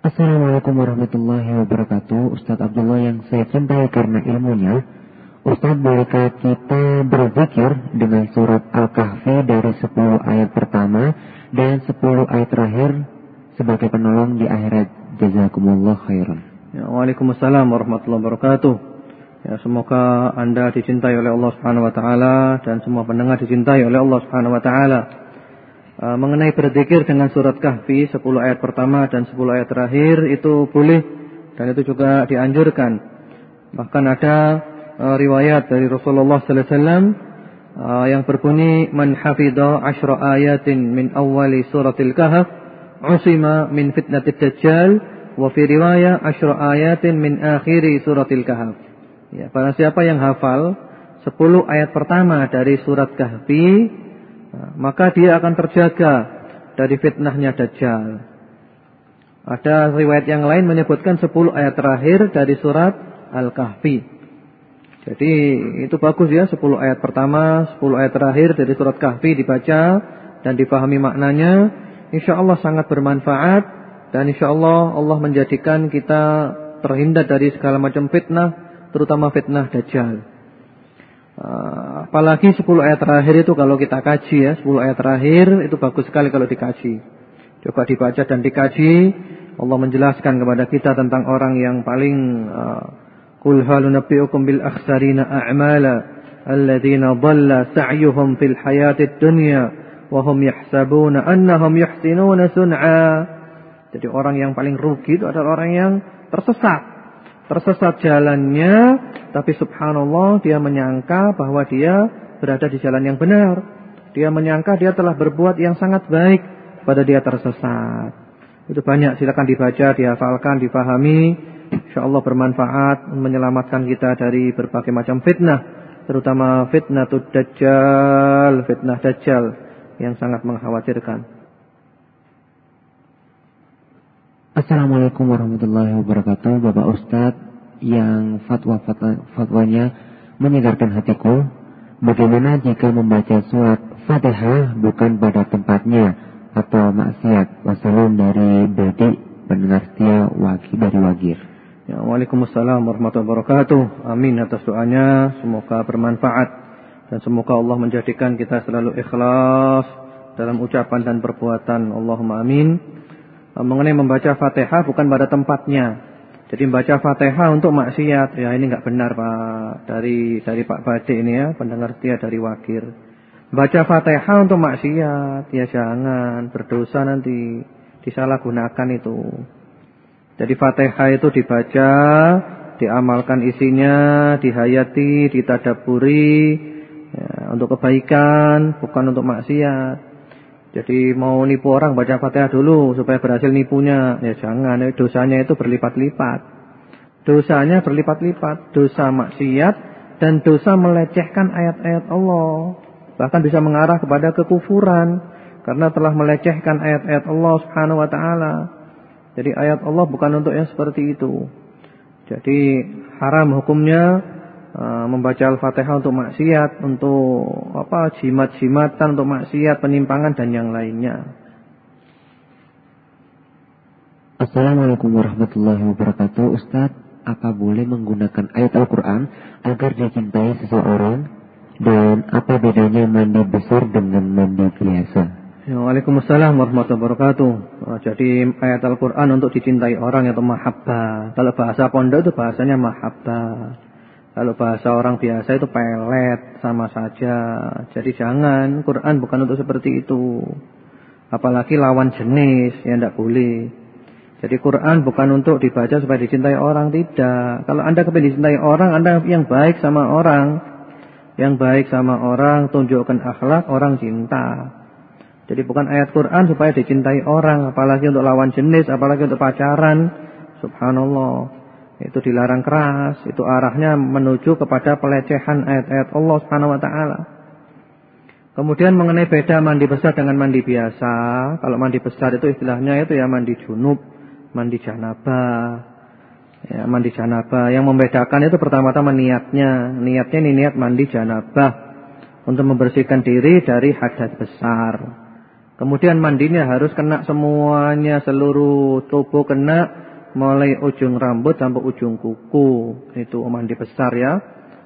Assalamualaikum warahmatullahi wabarakatuh. Ustadz Abdullah yang saya cintai karena ilmunya. Ustadz bolehkah kita berzikir dengan surat Al-Kahfi dari 10 ayat pertama Dan 10 ayat terakhir sebagai penolong di akhirat? Jazakumullah khairan. Ya, Waalaikumsalam warahmatullahi wabarakatuh Ya, semoga Anda dicintai oleh Allah Subhanahu wa taala dan semua pendengar dicintai oleh Allah Subhanahu wa taala. Uh, mengenai berzikir dengan surat Kahfi 10 ayat pertama dan 10 ayat terakhir itu boleh dan itu juga dianjurkan. Bahkan ada uh, riwayat dari Rasulullah sallallahu alaihi wasallam uh, yang berbunyi man hafidha asyra ayatin min awwali suratil kahf usima min fitnatid dajjal wa fi riwayah asyra ayatin min akhiri suratil kahf. Ya, barang siapa yang hafal 10 ayat pertama dari surat Kahfi maka dia akan terjaga dari fitnahnya Dajjal. Ada riwayat yang lain menyebutkan 10 ayat terakhir dari surat Al-Kahfi. Jadi itu bagus ya 10 ayat pertama, 10 ayat terakhir dari surat Kahfi dibaca dan dipahami maknanya. Insya Allah sangat bermanfaat dan insya Allah Allah menjadikan kita terhindar dari segala macam fitnah, terutama fitnah Dajjal. Uh, apalagi 10 ayat terakhir itu kalau kita kaji ya, 10 ayat terakhir itu bagus sekali kalau dikaji. Coba dibaca dan dikaji, Allah menjelaskan kepada kita tentang orang yang paling Qul uh, halu nabbi'ukum bil akhsarina a'mala alladziina dhalla sa'yuhum fil hayatid dunya wa hum yahsabuna annahum yuhsinuna sun'a. Jadi orang yang paling rugi itu adalah orang yang tersesat tersesat jalannya, tapi subhanallah dia menyangka bahwa dia berada di jalan yang benar. Dia menyangka dia telah berbuat yang sangat baik pada dia tersesat. Itu banyak silakan dibaca, dihafalkan, difahami. Insyaallah bermanfaat menyelamatkan kita dari berbagai macam fitnah, terutama fitnah dajjal, fitnah dajjal yang sangat mengkhawatirkan. Assalamualaikum warahmatullahi wabarakatuh. Bapak Ustadz yang fatwa-fatwanya menyegarkan hatiku Bagaimana jika membaca surat Fatihah bukan pada tempatnya atau maksiat? Wassalam dari Bedi pendengar setia wagi dari Wagir. Ya, Waalaikumsalam warahmatullahi wabarakatuh. Amin atas doanya. Semoga bermanfaat. Dan semoga Allah menjadikan kita selalu ikhlas Dalam ucapan dan perbuatan. Allahumma amin mengenai membaca Fatihah bukan pada tempatnya. Jadi membaca Fatihah untuk maksiat, ya ini nggak benar Pak. Dari dari Pak Bade ini ya, pendengar setia dari Wakir. Baca Fatihah untuk maksiat, ya jangan berdosa nanti disalahgunakan itu. Jadi Fatihah itu dibaca, diamalkan isinya, dihayati, ditadaburi ya, untuk kebaikan, bukan untuk maksiat. Jadi mau nipu orang baca Fatihah dulu supaya berhasil nipunya. Ya jangan, ya, dosanya itu berlipat-lipat. Dosanya berlipat-lipat, dosa maksiat dan dosa melecehkan ayat-ayat Allah. Bahkan bisa mengarah kepada kekufuran karena telah melecehkan ayat-ayat Allah Subhanahu wa taala. Jadi ayat Allah bukan untuk yang seperti itu. Jadi haram hukumnya membaca Al-Fatihah untuk maksiat, untuk apa jimat-jimatan, untuk maksiat, penyimpangan dan yang lainnya. Assalamualaikum warahmatullahi wabarakatuh. Ustaz, apa boleh menggunakan ayat Al-Quran agar dicintai seseorang? Dan apa bedanya mandi besar dengan mandi biasa? Ya, Waalaikumsalam warahmatullahi wabarakatuh. Oh, jadi ayat Al-Quran untuk dicintai orang itu mahabbah. Kalau bahasa pondok itu bahasanya mahabbah. Kalau bahasa orang biasa itu pelet sama saja. Jadi jangan, Quran bukan untuk seperti itu. Apalagi lawan jenis, ya tidak boleh. Jadi Quran bukan untuk dibaca supaya dicintai orang, tidak. Kalau Anda kepingin dicintai orang, Anda yang baik sama orang. Yang baik sama orang, tunjukkan akhlak, orang cinta. Jadi bukan ayat Quran supaya dicintai orang, apalagi untuk lawan jenis, apalagi untuk pacaran. Subhanallah. Itu dilarang keras, itu arahnya menuju kepada pelecehan ayat-ayat Allah Subhanahu wa taala. Kemudian mengenai beda mandi besar dengan mandi biasa. Kalau mandi besar itu istilahnya itu ya mandi junub, mandi janabah. Ya, mandi janabah. Yang membedakan itu pertama-tama niatnya. Niatnya ini niat mandi janabah untuk membersihkan diri dari hadas besar. Kemudian mandinya harus kena semuanya, seluruh tubuh kena mulai ujung rambut sampai ujung kuku. Itu mandi besar ya.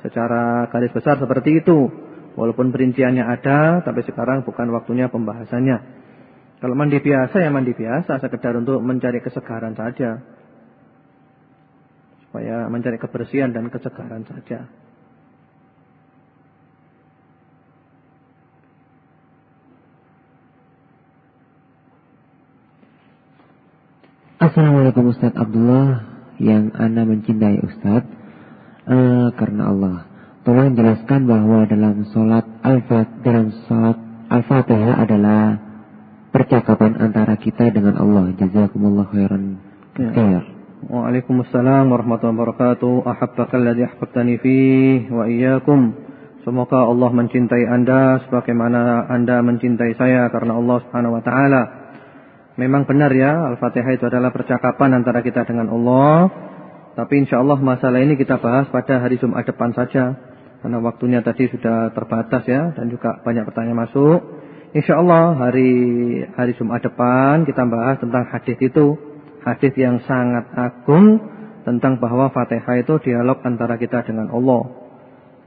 Secara garis besar seperti itu. Walaupun perinciannya ada, tapi sekarang bukan waktunya pembahasannya. Kalau mandi biasa ya mandi biasa, sekedar untuk mencari kesegaran saja. Supaya mencari kebersihan dan kesegaran saja. Assalamualaikum Ustaz Abdullah yang Anda mencintai Ustaz uh, karena Allah. Tolong jelaskan bahwa dalam sholat al-fatihah adalah percakapan antara kita dengan Allah. Jazakumullah khairan. Ya. Waalaikumsalam warahmatullahi wabarakatuh. Ahabbaka alladhi ahbabtani fih wa iyyakum. Semoga Allah mencintai Anda sebagaimana Anda mencintai saya karena Allah Subhanahu wa taala. Memang benar ya, Al-Fatihah itu adalah percakapan antara kita dengan Allah. Tapi insya Allah masalah ini kita bahas pada hari Jumat depan saja. Karena waktunya tadi sudah terbatas ya, dan juga banyak pertanyaan masuk. Insya Allah hari hari Jumat depan kita bahas tentang hadis itu. Hadis yang sangat agung tentang bahwa Fatihah itu dialog antara kita dengan Allah.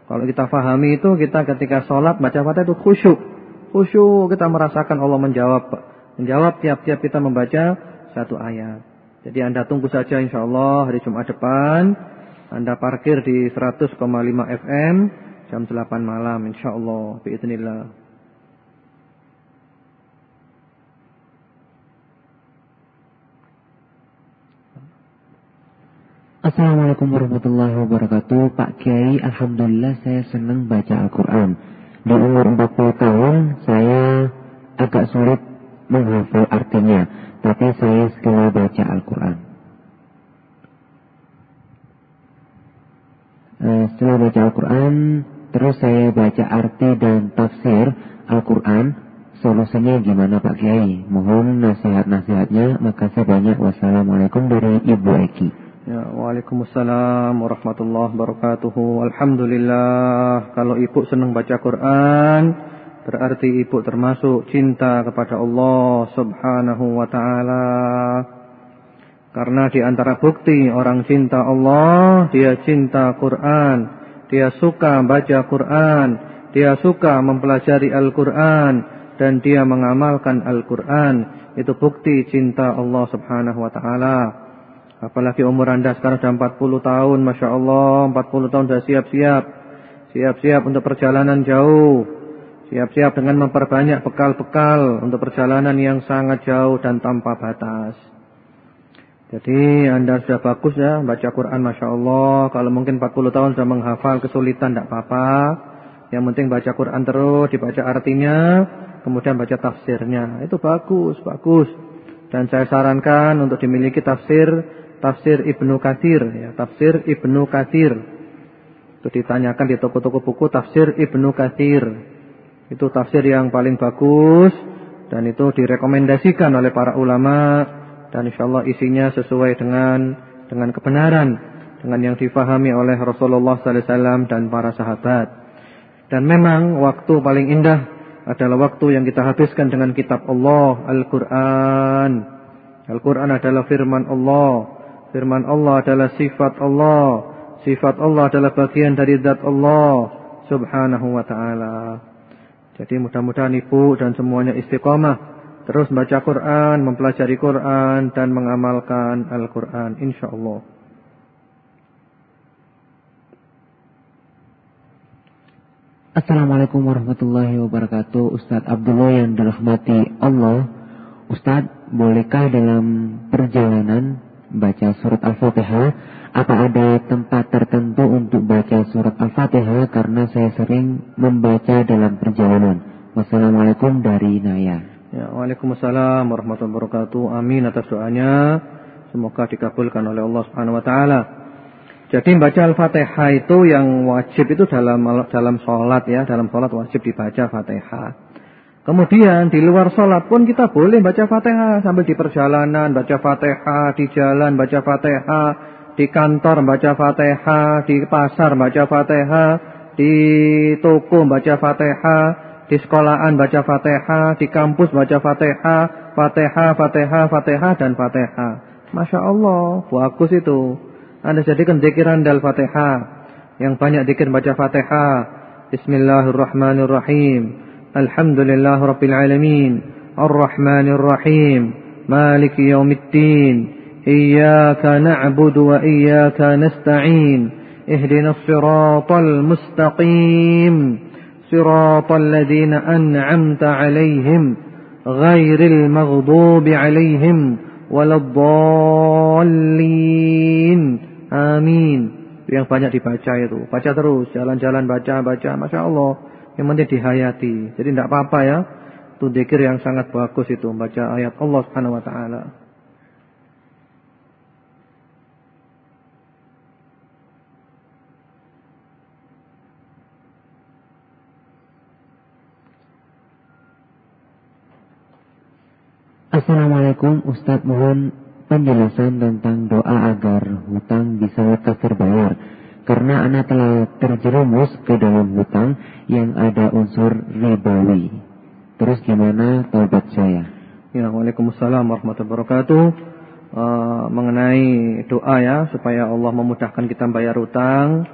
Kalau kita fahami itu, kita ketika sholat baca Fatihah itu khusyuk. Khusyuk kita merasakan Allah menjawab menjawab tiap-tiap kita membaca satu ayat. Jadi Anda tunggu saja insya Allah hari Jumat depan. Anda parkir di 100,5 FM jam 8 malam insya Allah. Biiznillah. Assalamualaikum warahmatullahi wabarakatuh Pak Kiai, Alhamdulillah saya senang baca Al-Quran Di umur 40 tahun saya agak sulit menghafal artinya, tapi saya setelah baca Al-Quran. Uh, setelah baca Al-Quran, terus saya baca arti dan tafsir Al-Quran, solusinya gimana Pak Kiai? Mohon nasihat-nasihatnya, maka saya banyak. Wassalamualaikum dari Ibu Eki. Ya, Waalaikumsalam warahmatullahi wabarakatuh. Alhamdulillah, kalau ibu senang baca Quran, berarti ibu termasuk cinta kepada Allah Subhanahu wa taala. Karena di antara bukti orang cinta Allah, dia cinta Quran, dia suka baca Quran, dia suka mempelajari Al-Quran dan dia mengamalkan Al-Quran. Itu bukti cinta Allah Subhanahu wa taala. Apalagi umur anda sekarang sudah 40 tahun, Masya Allah, 40 tahun sudah siap-siap. Siap-siap untuk perjalanan jauh. Siap-siap dengan memperbanyak bekal-bekal untuk perjalanan yang sangat jauh dan tanpa batas. Jadi anda sudah bagus ya, baca Quran Masya Allah. Kalau mungkin 40 tahun sudah menghafal kesulitan, tidak apa-apa. Yang penting baca Quran terus, dibaca artinya, kemudian baca tafsirnya. Itu bagus, bagus. Dan saya sarankan untuk dimiliki tafsir tafsir Ibnu Katsir ya, tafsir Ibnu Katsir. Itu ditanyakan di toko-toko buku tafsir Ibnu Katsir. Itu tafsir yang paling bagus dan itu direkomendasikan oleh para ulama dan insyaallah isinya sesuai dengan dengan kebenaran dengan yang difahami oleh Rasulullah sallallahu alaihi wasallam dan para sahabat. Dan memang waktu paling indah adalah waktu yang kita habiskan dengan kitab Allah, Al-Qur'an. Al-Qur'an adalah firman Allah Firman Allah adalah sifat Allah. Sifat Allah adalah bagian dari zat Allah subhanahu wa ta'ala. Jadi mudah-mudahan ibu dan semuanya istiqamah. Terus baca Quran, mempelajari Quran, dan mengamalkan Al-Quran. InsyaAllah. Assalamualaikum warahmatullahi wabarakatuh Ustadz Abdullah yang dirahmati Allah Ustadz, bolehkah dalam perjalanan baca surat Al-Fatihah, apa ada tempat tertentu untuk baca surat Al-Fatihah karena saya sering membaca dalam perjalanan. Wassalamualaikum dari Naya. Ya, Waalaikumsalam warahmatullahi wabarakatuh. Amin atas doanya. Semoga dikabulkan oleh Allah Subhanahu wa taala. Jadi baca Al-Fatihah itu yang wajib itu dalam dalam sholat ya, dalam sholat wajib dibaca Fatihah. Kemudian di luar sholat pun kita boleh baca fatihah sambil di perjalanan baca fatihah, di jalan baca fatihah, di kantor baca Fatihah, di pasar baca Fatihah, di toko baca Fatihah, di sekolahan baca Fatihah, di kampus baca Fatihah, Fatihah, Fatihah, Fatihah dan Fatihah. Masya Allah, bagus itu. Anda jadikan dikiran dal Fatihah. Yang banyak dikir baca Fatihah. Bismillahirrahmanirrahim. Alhamdulillah Alamin. Ar-Rahmanirrahim. Maliki Yaumiddin. إياك نعبد وإياك نستعين اهدنا الصراط المستقيم صراط الذين أنعمت عليهم غير المغضوب عليهم ولا الضالين آمين yang banyak dibaca itu baca terus jalan-jalan baca baca Masya Allah Yang penting dihayati. Jadi tidak apa-apa ya. Itu dikir yang sangat bagus itu. Baca ayat Allah subhanahu wa ta'ala. Assalamualaikum Ustadz mohon penjelasan tentang doa agar hutang bisa lekas terbayar karena anak telah terjerumus ke dalam hutang yang ada unsur ribawi. Terus gimana taubat saya? Ya, Waalaikumsalam warahmatullahi wabarakatuh. Uh, mengenai doa ya supaya Allah memudahkan kita bayar utang.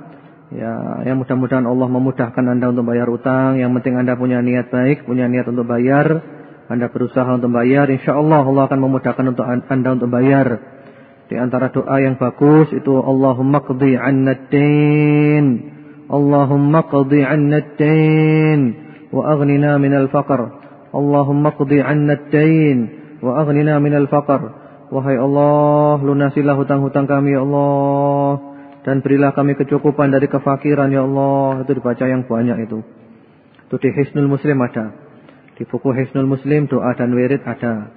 Ya, yang mudah-mudahan Allah memudahkan Anda untuk bayar utang. Yang penting Anda punya niat baik, punya niat untuk bayar. Anda berusaha untuk bayar, insya Allah Allah akan memudahkan untuk Anda untuk bayar. Di antara doa yang bagus itu Allahumma qdi 'anna ad-dain. Allahumma qdi 'anna ad-dain wa aghnina minal faqr. Allahumma qdi 'anna ad-dain wa aghnina minal faqr. Wahai Allah, lunasilah hutang-hutang kami ya Allah dan berilah kami kecukupan dari kefakiran ya Allah. Itu dibaca yang banyak itu. Itu di Hisnul Muslim ada. Di buku Hisnul Muslim doa dan wirid ada.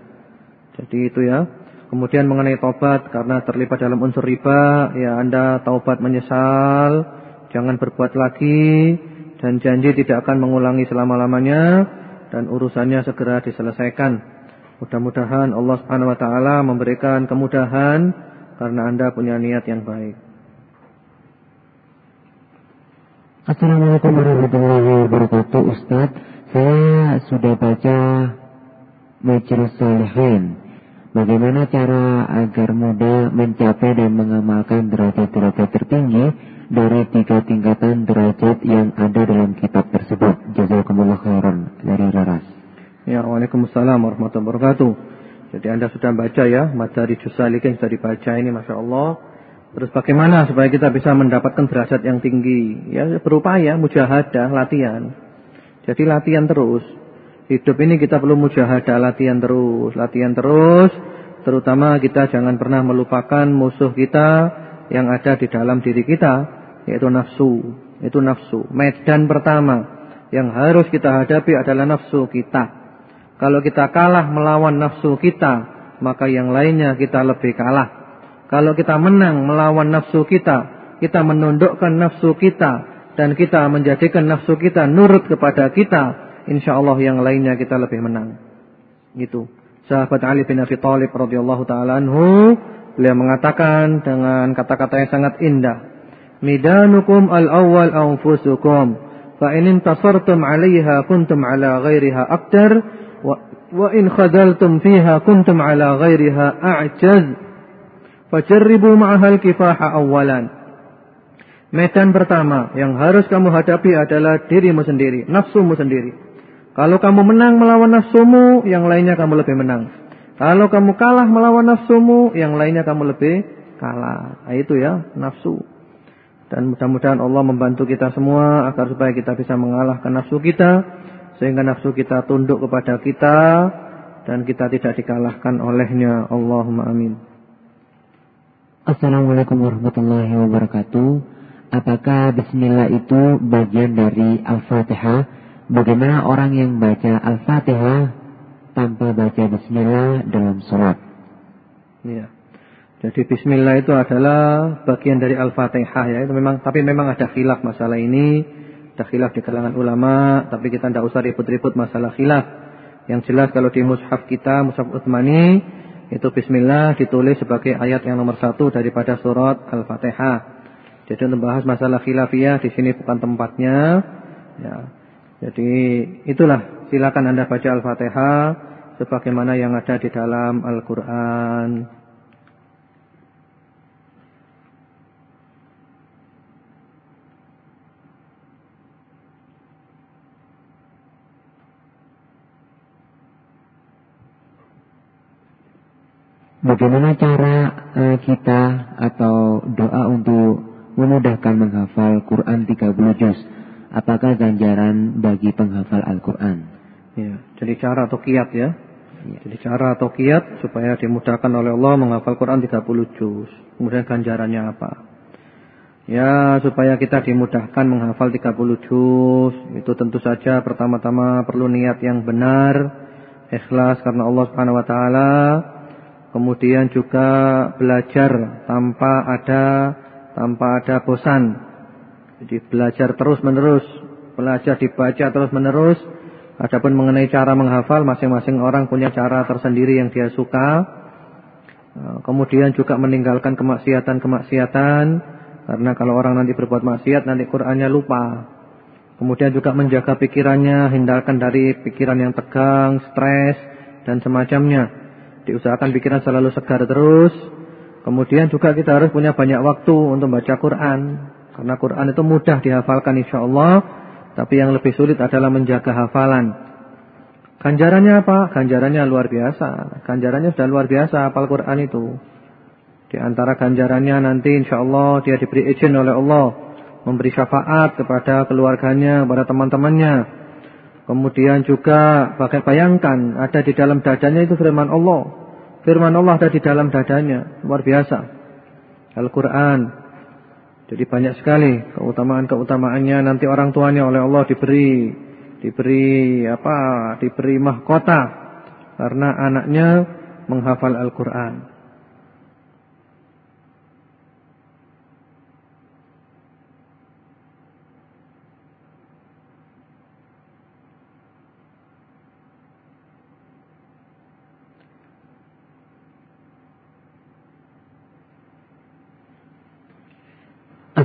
Jadi itu ya. Kemudian mengenai taubat karena terlibat dalam unsur riba, ya Anda taubat menyesal, jangan berbuat lagi dan janji tidak akan mengulangi selama-lamanya dan urusannya segera diselesaikan. Mudah-mudahan Allah Subhanahu wa taala memberikan kemudahan karena Anda punya niat yang baik. Assalamualaikum warahmatullahi wabarakatuh Ustaz Saya sudah baca Majlis Salihin. Bagaimana cara agar mudah mencapai dan mengamalkan derajat-derajat tertinggi Dari tiga tingkatan derajat yang ada dalam kitab tersebut? Jazakumullah khairan. Dari Raras Ya Waalaikumsalam warahmatullahi wabarakatuh. Jadi anda sudah baca ya Matahari Jusalikin sudah dibaca ini Masya Allah. Terus bagaimana supaya kita bisa mendapatkan derajat yang tinggi? Ya berupaya, mujahadah, latihan. Jadi latihan terus. Hidup ini kita perlu mujahadah, latihan terus, latihan terus. Terutama kita jangan pernah melupakan musuh kita yang ada di dalam diri kita, yaitu nafsu. Itu nafsu. Medan pertama yang harus kita hadapi adalah nafsu kita. Kalau kita kalah melawan nafsu kita, maka yang lainnya kita lebih kalah. Kalau kita menang melawan nafsu kita, kita menundukkan nafsu kita dan kita menjadikan nafsu kita nurut kepada kita, insya Allah yang lainnya kita lebih menang. Itu. Sahabat Ali bin Abi Thalib radhiyallahu taala anhu beliau mengatakan dengan kata-kata yang sangat indah, "Midanukum al-awwal anfusukum, fa in intasartum 'alayha kuntum 'ala ghairiha aqdar wa wa in khadaltum fiha kuntum 'ala ghairiha a'jaz." Fajarribu ma'ahal kifaha awalan. Medan pertama yang harus kamu hadapi adalah dirimu sendiri, nafsumu sendiri. Kalau kamu menang melawan nafsumu, yang lainnya kamu lebih menang. Kalau kamu kalah melawan nafsumu, yang lainnya kamu lebih kalah. Nah, itu ya, nafsu. Dan mudah-mudahan Allah membantu kita semua agar supaya kita bisa mengalahkan nafsu kita. Sehingga nafsu kita tunduk kepada kita. Dan kita tidak dikalahkan olehnya. Allahumma amin. Assalamualaikum warahmatullahi wabarakatuh. Apakah bismillah itu bagian dari Al-Fatihah? Bagaimana orang yang baca Al-Fatihah tanpa baca bismillah dalam sholat? Iya. Jadi bismillah itu adalah bagian dari Al-Fatihah ya. Itu memang tapi memang ada khilaf masalah ini. Ada khilaf di kalangan ulama, tapi kita tidak usah ribut-ribut masalah khilaf. Yang jelas kalau di mushaf kita, mushaf Utsmani itu bismillah ditulis sebagai ayat yang nomor satu daripada surat Al-Fatihah. Jadi untuk membahas masalah khilafiyah di sini bukan tempatnya. Ya. Jadi itulah silakan Anda baca Al-Fatihah sebagaimana yang ada di dalam Al-Qur'an. Bagaimana cara uh, kita atau doa untuk memudahkan menghafal Quran 30 juz? Apakah ganjaran bagi penghafal Al-Quran? Ya, jadi cara atau kiat ya. ya. Jadi cara atau kiat supaya dimudahkan oleh Allah menghafal Quran 30 juz. Kemudian ganjarannya apa? Ya, supaya kita dimudahkan menghafal 30 juz, itu tentu saja pertama-tama perlu niat yang benar, ikhlas karena Allah Subhanahu wa taala Kemudian juga belajar tanpa ada tanpa ada bosan. Jadi belajar terus-menerus, belajar dibaca terus-menerus. Adapun mengenai cara menghafal, masing-masing orang punya cara tersendiri yang dia suka. Eh, kemudian juga meninggalkan kemaksiatan-kemaksiatan karena kalau orang nanti berbuat maksiat nanti Qur'annya lupa. Kemudian juga menjaga pikirannya, hindarkan dari pikiran yang tegang, stres dan semacamnya. Diusahakan pikiran selalu segar terus. Kemudian juga kita harus punya banyak waktu untuk baca Quran. Karena Quran itu mudah dihafalkan insya Allah. Tapi yang lebih sulit adalah menjaga hafalan. Ganjarannya apa? Ganjarannya luar biasa. Ganjarannya sudah luar biasa hafal Quran itu. Di antara ganjarannya nanti insya Allah dia diberi izin oleh Allah. Memberi syafaat kepada keluarganya, kepada teman-temannya. Kemudian juga bagai bayangkan ada di dalam dadanya itu firman Allah. Firman Allah ada di dalam dadanya. Luar biasa. Al-Quran. Jadi banyak sekali keutamaan-keutamaannya. Nanti orang tuanya oleh Allah diberi diberi apa? Diberi mahkota karena anaknya menghafal Al-Qur'an.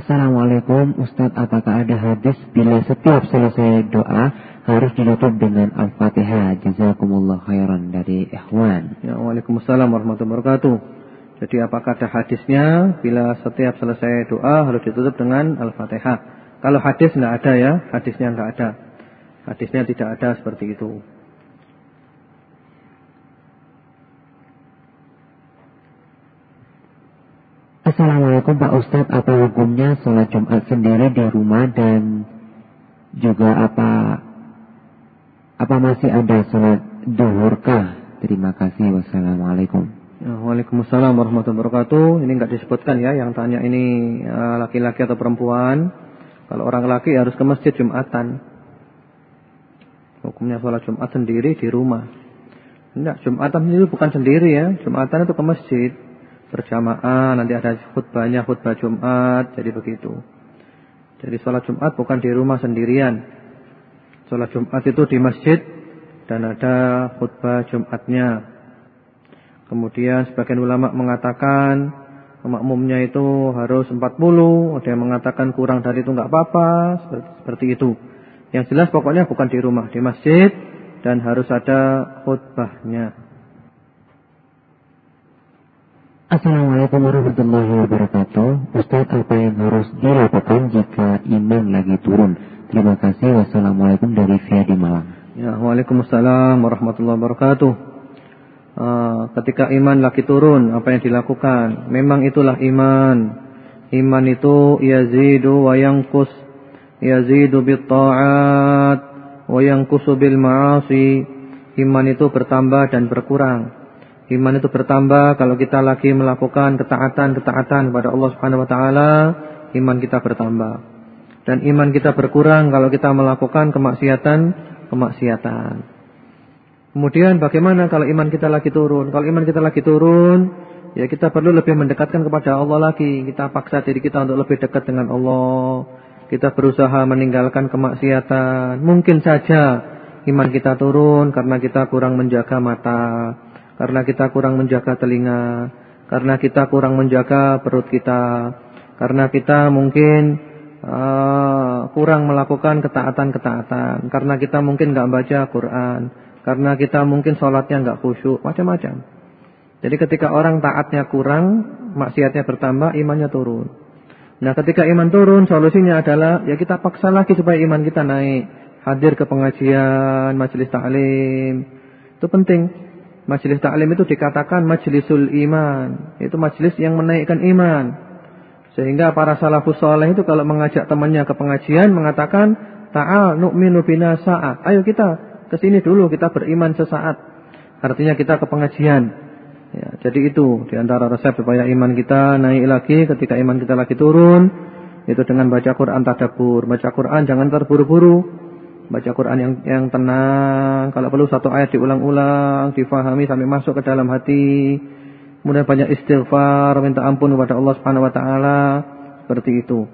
Assalamualaikum Ustadz apakah ada hadis bila setiap selesai doa harus ditutup dengan Al-Fatihah? Jazakumullah khairan dari Ikhwan. Ya Waalaikumsalam warahmatullahi wabarakatuh. Jadi apakah ada hadisnya bila setiap selesai doa harus ditutup dengan Al-Fatihah? Kalau hadis tidak ada ya hadisnya tidak ada. Hadisnya tidak ada seperti itu Assalamualaikum Pak Ustadz, apa hukumnya sholat Jumat sendiri di rumah dan juga apa apa masih ada sholat duhurkah? Terima kasih. Wassalamualaikum. Ya, Waalaikumsalam warahmatullahi wabarakatuh. Ini nggak disebutkan ya, yang tanya ini eh, laki-laki atau perempuan. Kalau orang laki harus ke masjid Jumatan. Hukumnya sholat Jumat sendiri di rumah. Enggak, Jumatan itu bukan sendiri ya. Jumatan itu ke masjid berjamaah, nanti ada khutbahnya khutbah Jumat, jadi begitu. Jadi sholat Jumat bukan di rumah sendirian. Sholat Jumat itu di masjid dan ada khutbah Jumatnya. Kemudian sebagian ulama mengatakan makmumnya itu harus 40, ada yang mengatakan kurang dari itu nggak apa-apa, seperti, seperti itu. Yang jelas pokoknya bukan di rumah, di masjid dan harus ada khutbahnya. Assalamualaikum warahmatullahi wabarakatuh. Ustaz apa yang harus dilakukan jika iman lagi turun? Terima kasih. Wassalamualaikum dari Fia di Malang. Ya Waalaikumsalam warahmatullahi wabarakatuh. Uh, Ketika iman lagi turun apa yang dilakukan? Memang itulah iman. Iman itu yazidu wa yankus Yazidu bit ta'at Wa yankusu bil ma'asi Iman itu bertambah dan berkurang Iman itu bertambah kalau kita lagi melakukan ketaatan-ketaatan kepada Allah Subhanahu wa taala, iman kita bertambah. Dan iman kita berkurang kalau kita melakukan kemaksiatan-kemaksiatan. Kemudian bagaimana kalau iman kita lagi turun? Kalau iman kita lagi turun, ya kita perlu lebih mendekatkan kepada Allah lagi. Kita paksa diri kita untuk lebih dekat dengan Allah. Kita berusaha meninggalkan kemaksiatan. Mungkin saja iman kita turun karena kita kurang menjaga mata karena kita kurang menjaga telinga, karena kita kurang menjaga perut kita, karena kita mungkin uh, kurang melakukan ketaatan-ketaatan, karena kita mungkin nggak baca Quran, karena kita mungkin sholatnya nggak khusyuk, macam-macam. Jadi ketika orang taatnya kurang, maksiatnya bertambah, imannya turun. Nah ketika iman turun, solusinya adalah ya kita paksa lagi supaya iman kita naik. Hadir ke pengajian, majelis taklim. Itu penting. Majelis taklim itu dikatakan majlisul iman. Itu majelis yang menaikkan iman. Sehingga para salafus soleh itu kalau mengajak temannya ke pengajian mengatakan, Ta'al nu'minu bina sa'at. Ayo kita ke sini dulu, kita beriman sesaat. Artinya kita ke pengajian. Ya, jadi itu di antara resep supaya iman kita naik lagi ketika iman kita lagi turun. Itu dengan baca Quran tadabur. Baca Quran jangan terburu-buru. Baca Quran yang yang tenang. Kalau perlu satu ayat diulang-ulang, difahami sampai masuk ke dalam hati. Kemudian banyak istighfar, minta ampun kepada Allah Subhanahu wa taala. Seperti itu.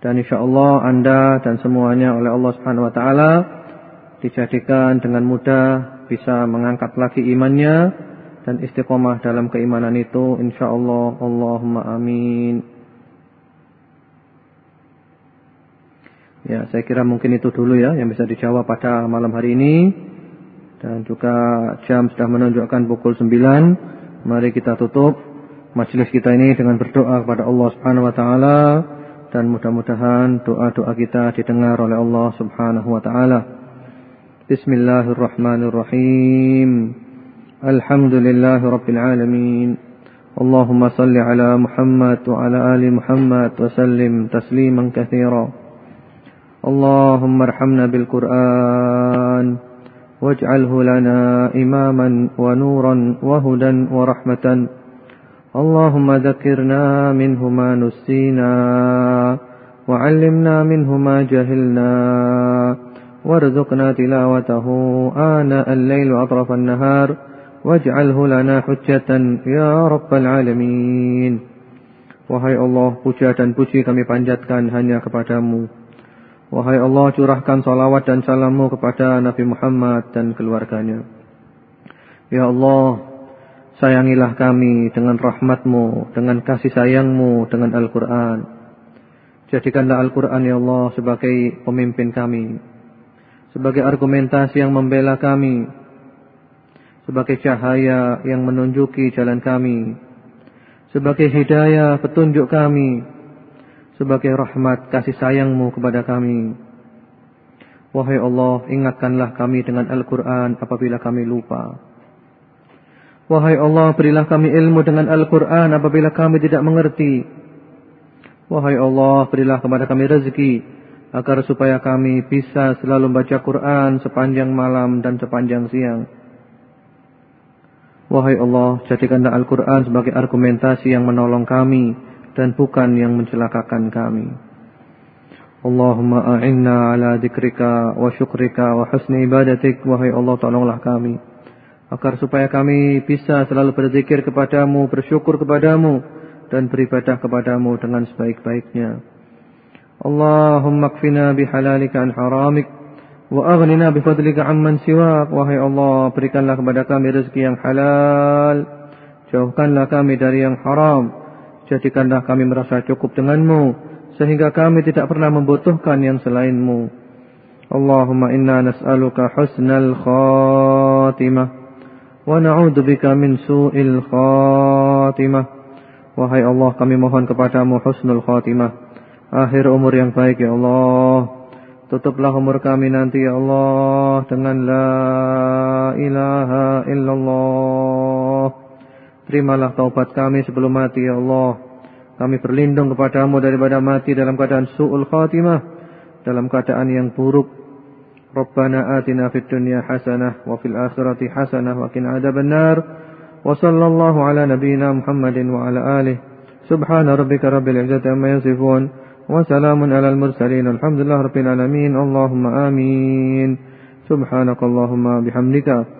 Dan insya Allah Anda dan semuanya oleh Allah Subhanahu wa taala dijadikan dengan mudah bisa mengangkat lagi imannya dan istiqomah dalam keimanan itu insya Allah Allahumma amin. Ya, saya kira mungkin itu dulu ya yang bisa dijawab pada malam hari ini. Dan juga jam sudah menunjukkan pukul 9. Mari kita tutup majelis kita ini dengan berdoa kepada Allah Subhanahu wa taala dan mudah-mudahan doa-doa kita didengar oleh Allah Subhanahu wa taala. Bismillahirrahmanirrahim. Alhamdulillahirabbil alamin. Allahumma salli ala Muhammad wa ala ali Muhammad wa sallim tasliman katsira. اللهم ارحمنا بالقرآن واجعله لنا إماما ونورا وهدى ورحمة. اللهم ذكرنا منه ما نسينا وعلمنا منه ما جهلنا وارزقنا تلاوته آناء الليل وأطراف النهار. واجعله لنا حجة يا رب العالمين. Wahai Allah, puja dan puji kami panjatkan hanya kepadamu. Wahai Allah, curahkan salawat dan salammu kepada Nabi Muhammad dan keluarganya. Ya Allah, sayangilah kami dengan rahmatmu, dengan kasih sayangmu, dengan Al-Quran. Jadikanlah Al-Quran, Ya Allah, sebagai pemimpin kami. Sebagai argumentasi yang membela kami. Sebagai cahaya yang menunjuki jalan kami sebagai hidayah petunjuk kami, sebagai rahmat kasih sayangmu kepada kami. Wahai Allah, ingatkanlah kami dengan Al-Quran apabila kami lupa. Wahai Allah, berilah kami ilmu dengan Al-Quran apabila kami tidak mengerti. Wahai Allah, berilah kepada kami rezeki agar supaya kami bisa selalu membaca Quran sepanjang malam dan sepanjang siang. Wahai Allah, jadikanlah Al-Quran sebagai argumentasi yang menolong kami dan bukan yang mencelakakan kami. Allahumma a'inna ala dikrika wa syukrika wa husni ibadatik. Wahai Allah, tolonglah kami. Agar supaya kami bisa selalu berzikir kepadamu, bersyukur kepadamu, dan beribadah kepadamu dengan sebaik-baiknya. Allahumma kfina bihalalika an haramik. Wa aghnina bifadlika amman siwak. Wahai Allah, berikanlah kepada kami rezeki yang halal. Jauhkanlah kami dari yang haram. Jadikanlah kami merasa cukup denganmu. Sehingga kami tidak pernah membutuhkan yang selainmu. Allahumma inna nas'aluka husnal khatimah. Wa na'udhu bika min su'il khatimah. Wahai Allah, kami mohon kepadamu husnul khatimah. Akhir umur yang baik ya Allah. Tutuplah umur kami nanti ya Allah dengan la ilaha illallah. Terimalah taubat kami sebelum mati ya Allah. Kami berlindung kepadamu daripada mati dalam keadaan su'ul khatimah, dalam keadaan yang buruk. Rabbana atina fid dunya hasanah wa fil akhirati hasanah wa qina adzabannar. Wa sallallahu ala nabina Muhammadin wa ala alih. Subhana rabbika rabbil izzati amma yasifun wa salamun alal mursalin. Alhamdulillah rabbil alamin. Allahumma amin. Subhanakallahumma bihamdika